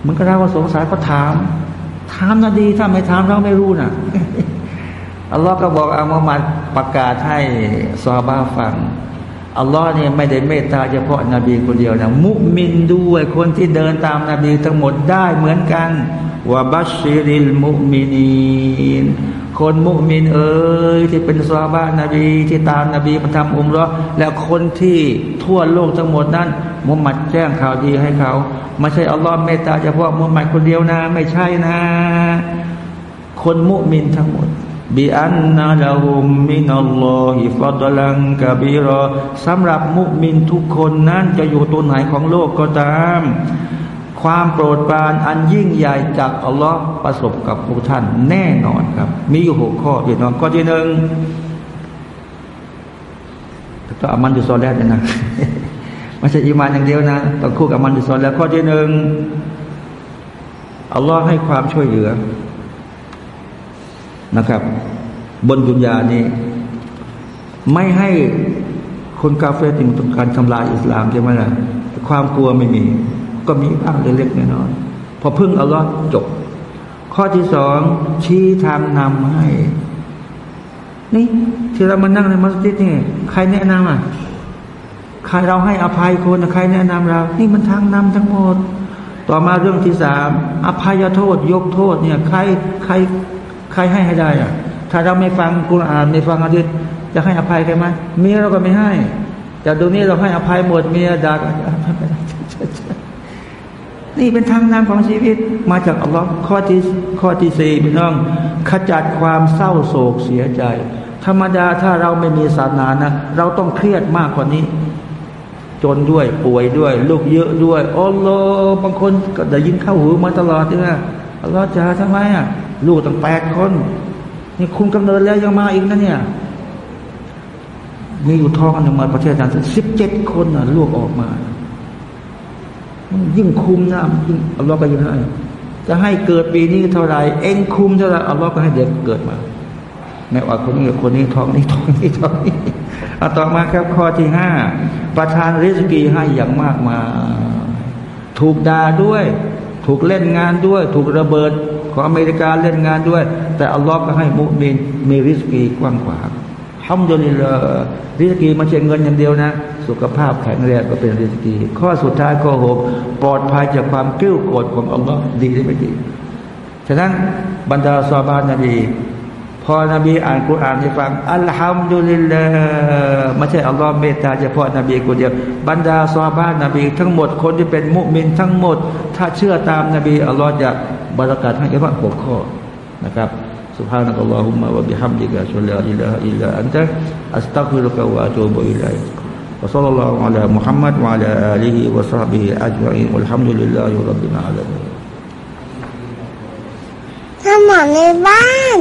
S1: เหมือนกับเราสงสัยเขาถาม ถามนะดี ถ้าไม่ถามเราไม่รู้นะอัลลอฮ์ก็บอกอามามัดประกาศให้ซาบ้าฟังอัลลอฮ์เนี่ยไม่ได้เมตตาเฉพาะนบีคนเดียวนะมุมินด้วยคนที่เดินตามนาบีทั้งหมดได้เหมือนกันว่าบัชชิริลมุมินีน คนมุมินเอ๋ยที่เป็นซาบานบีที่ตามนาบีมาทำอุมรอและคนที่ทั่วโลกทั้งหมดนั้นมุฮัมมัดแจ้งข่าวดีให้เขาไม่ใช่อัลลอฮ์เมตตาเฉพาะมุฮัมมัดคนเดียวนะ ไม่ใช่นะ คนมุมินทั้งหมดบิอันนาลาหุมมินัลลอฮิฟัดลังกะบีรอสำหรับมุมินทุกคนนั้นจะอยู่ตัวไหนของโลกก็ตาม ความโปรดปรานอันยิ่งใหญ่จากอัลลอฮ์ประสบกับพวกท่านแน่นอนครับ มีอยู่หกข้อพี่น้องข้อที่หนึ่งต้องอามันดุซอลแล้วนะไม่ใช่อิมานอย่างเดียวนะต้องคู่กับมันดุซอลแล้วข้อที่หนึ่งอัลลอฮ์ให้ความช่วยเหลือนะครับ บนดุนยานี้ ไม่ให้คนกาเฟติงต้องการทำลายอิสลามใช่ไหมล่ะความกลัวไม่มี ก็มีบ้างเล็กๆน้อยๆพอพึ่งอัลลอฮ์จบ ข้อที่สองชี้ทางนำให้ นี่ที่เรามานั่งในมัสยิดนี่ใครแนะนำอะใครเราให้อภัยคนใครแนะนำเรา นี่มันทางนำทั้งหมด ต่อมาเรื่องที่สามอภัยโทษ ยกโทษเนี่ยใครใครใครให้ให้ได้อะถ้าเราไม่ฟังกุณอ่านไม่ฟังอะดีษจะให้อภัยใครไหมเมียเราก็ไม่ให้ แต่ดูนี้เราให้อภัยหมดเมียด่า นี่เป็นทางนำของชีวิตมาจากอัลลอฮ์ข้อที่ข้อที่สี่พี่น้องขจัดความเศร้าโศกเสียใจ ธรรมดาถ้าเราไม่มีศาสนานะเราต้องเครียดมากกว่านี้ จนด้วยป่วยด้วย ลูกเยอะด้วยอัลลอฮ์บางคนก็ได้ยินเข้าหูมาตลอดใช่ไหมอัลลอฮ์จะทำไมอะลูกตั้งแปดคนนี่คุณกำเนิดแล้วยังมาอีกนะเนี่ยมีอยู่ท้องอันหนึ่งมาประเทศนั้นสิบเจ็ดคนนะลูกออกมา ยิ่งคุมนะยิ่งอัลลอฮ์ก็ยิ่งให้จะให้เกิดปีนี้เท่าไรเองคุมเท่าไรอัลลอฮ์ก็ให้เด็กเกิดมาแม้ว่าคนนี้คนนี้ท้องนี้ท้องนี้ท้องนี้เอาต่อมาครับข้อที่ห้าประทานริสกีให้อย่างมากมา ถูกด่าด้วย ถูกเล่นงานด้วย ถูกระเบิดของอเมริกาเล่นงานด้วย แต่อัลลอฮ์ก็ให้มุมินมีริสกีกว้างขวาง ฮัมดุลิลลาริสกีไม่ใช่เงินอย่างเดียวนะ สุขภาพแข็งแรงก็เป็นริสกี ข้อสุดท้ายข้อหกปลอดภัยจากความกิ้วโกรธของอัลลอฮ์ดีหรือไม่ดีฉะนั้นบรรดาซาบานนบีพอนบีอ่านกุรอานให้ฟังอัลฮัมดุลิลลาห์ไม่ใช่อัลลอฮ์เมตตาเฉพาะนบีคนเดียวบรรดาซาบานนบีทั้งหมดคนที่เป็นมุมินทั้งหมด ถ้าเชื่อตามนบีอัลลอฮ์จะบารักัดให้แค่ว่าหกข้อนะครับ سبحانك اللهم وبحمدك أشهد أن لا إله إلا أنت أستغفرك وأتوب إليك وصلى الله على محمد وعلى آله وصحبه أجمعين والحمد لله رب العالمين
S3: ทำหมอนในบ้าน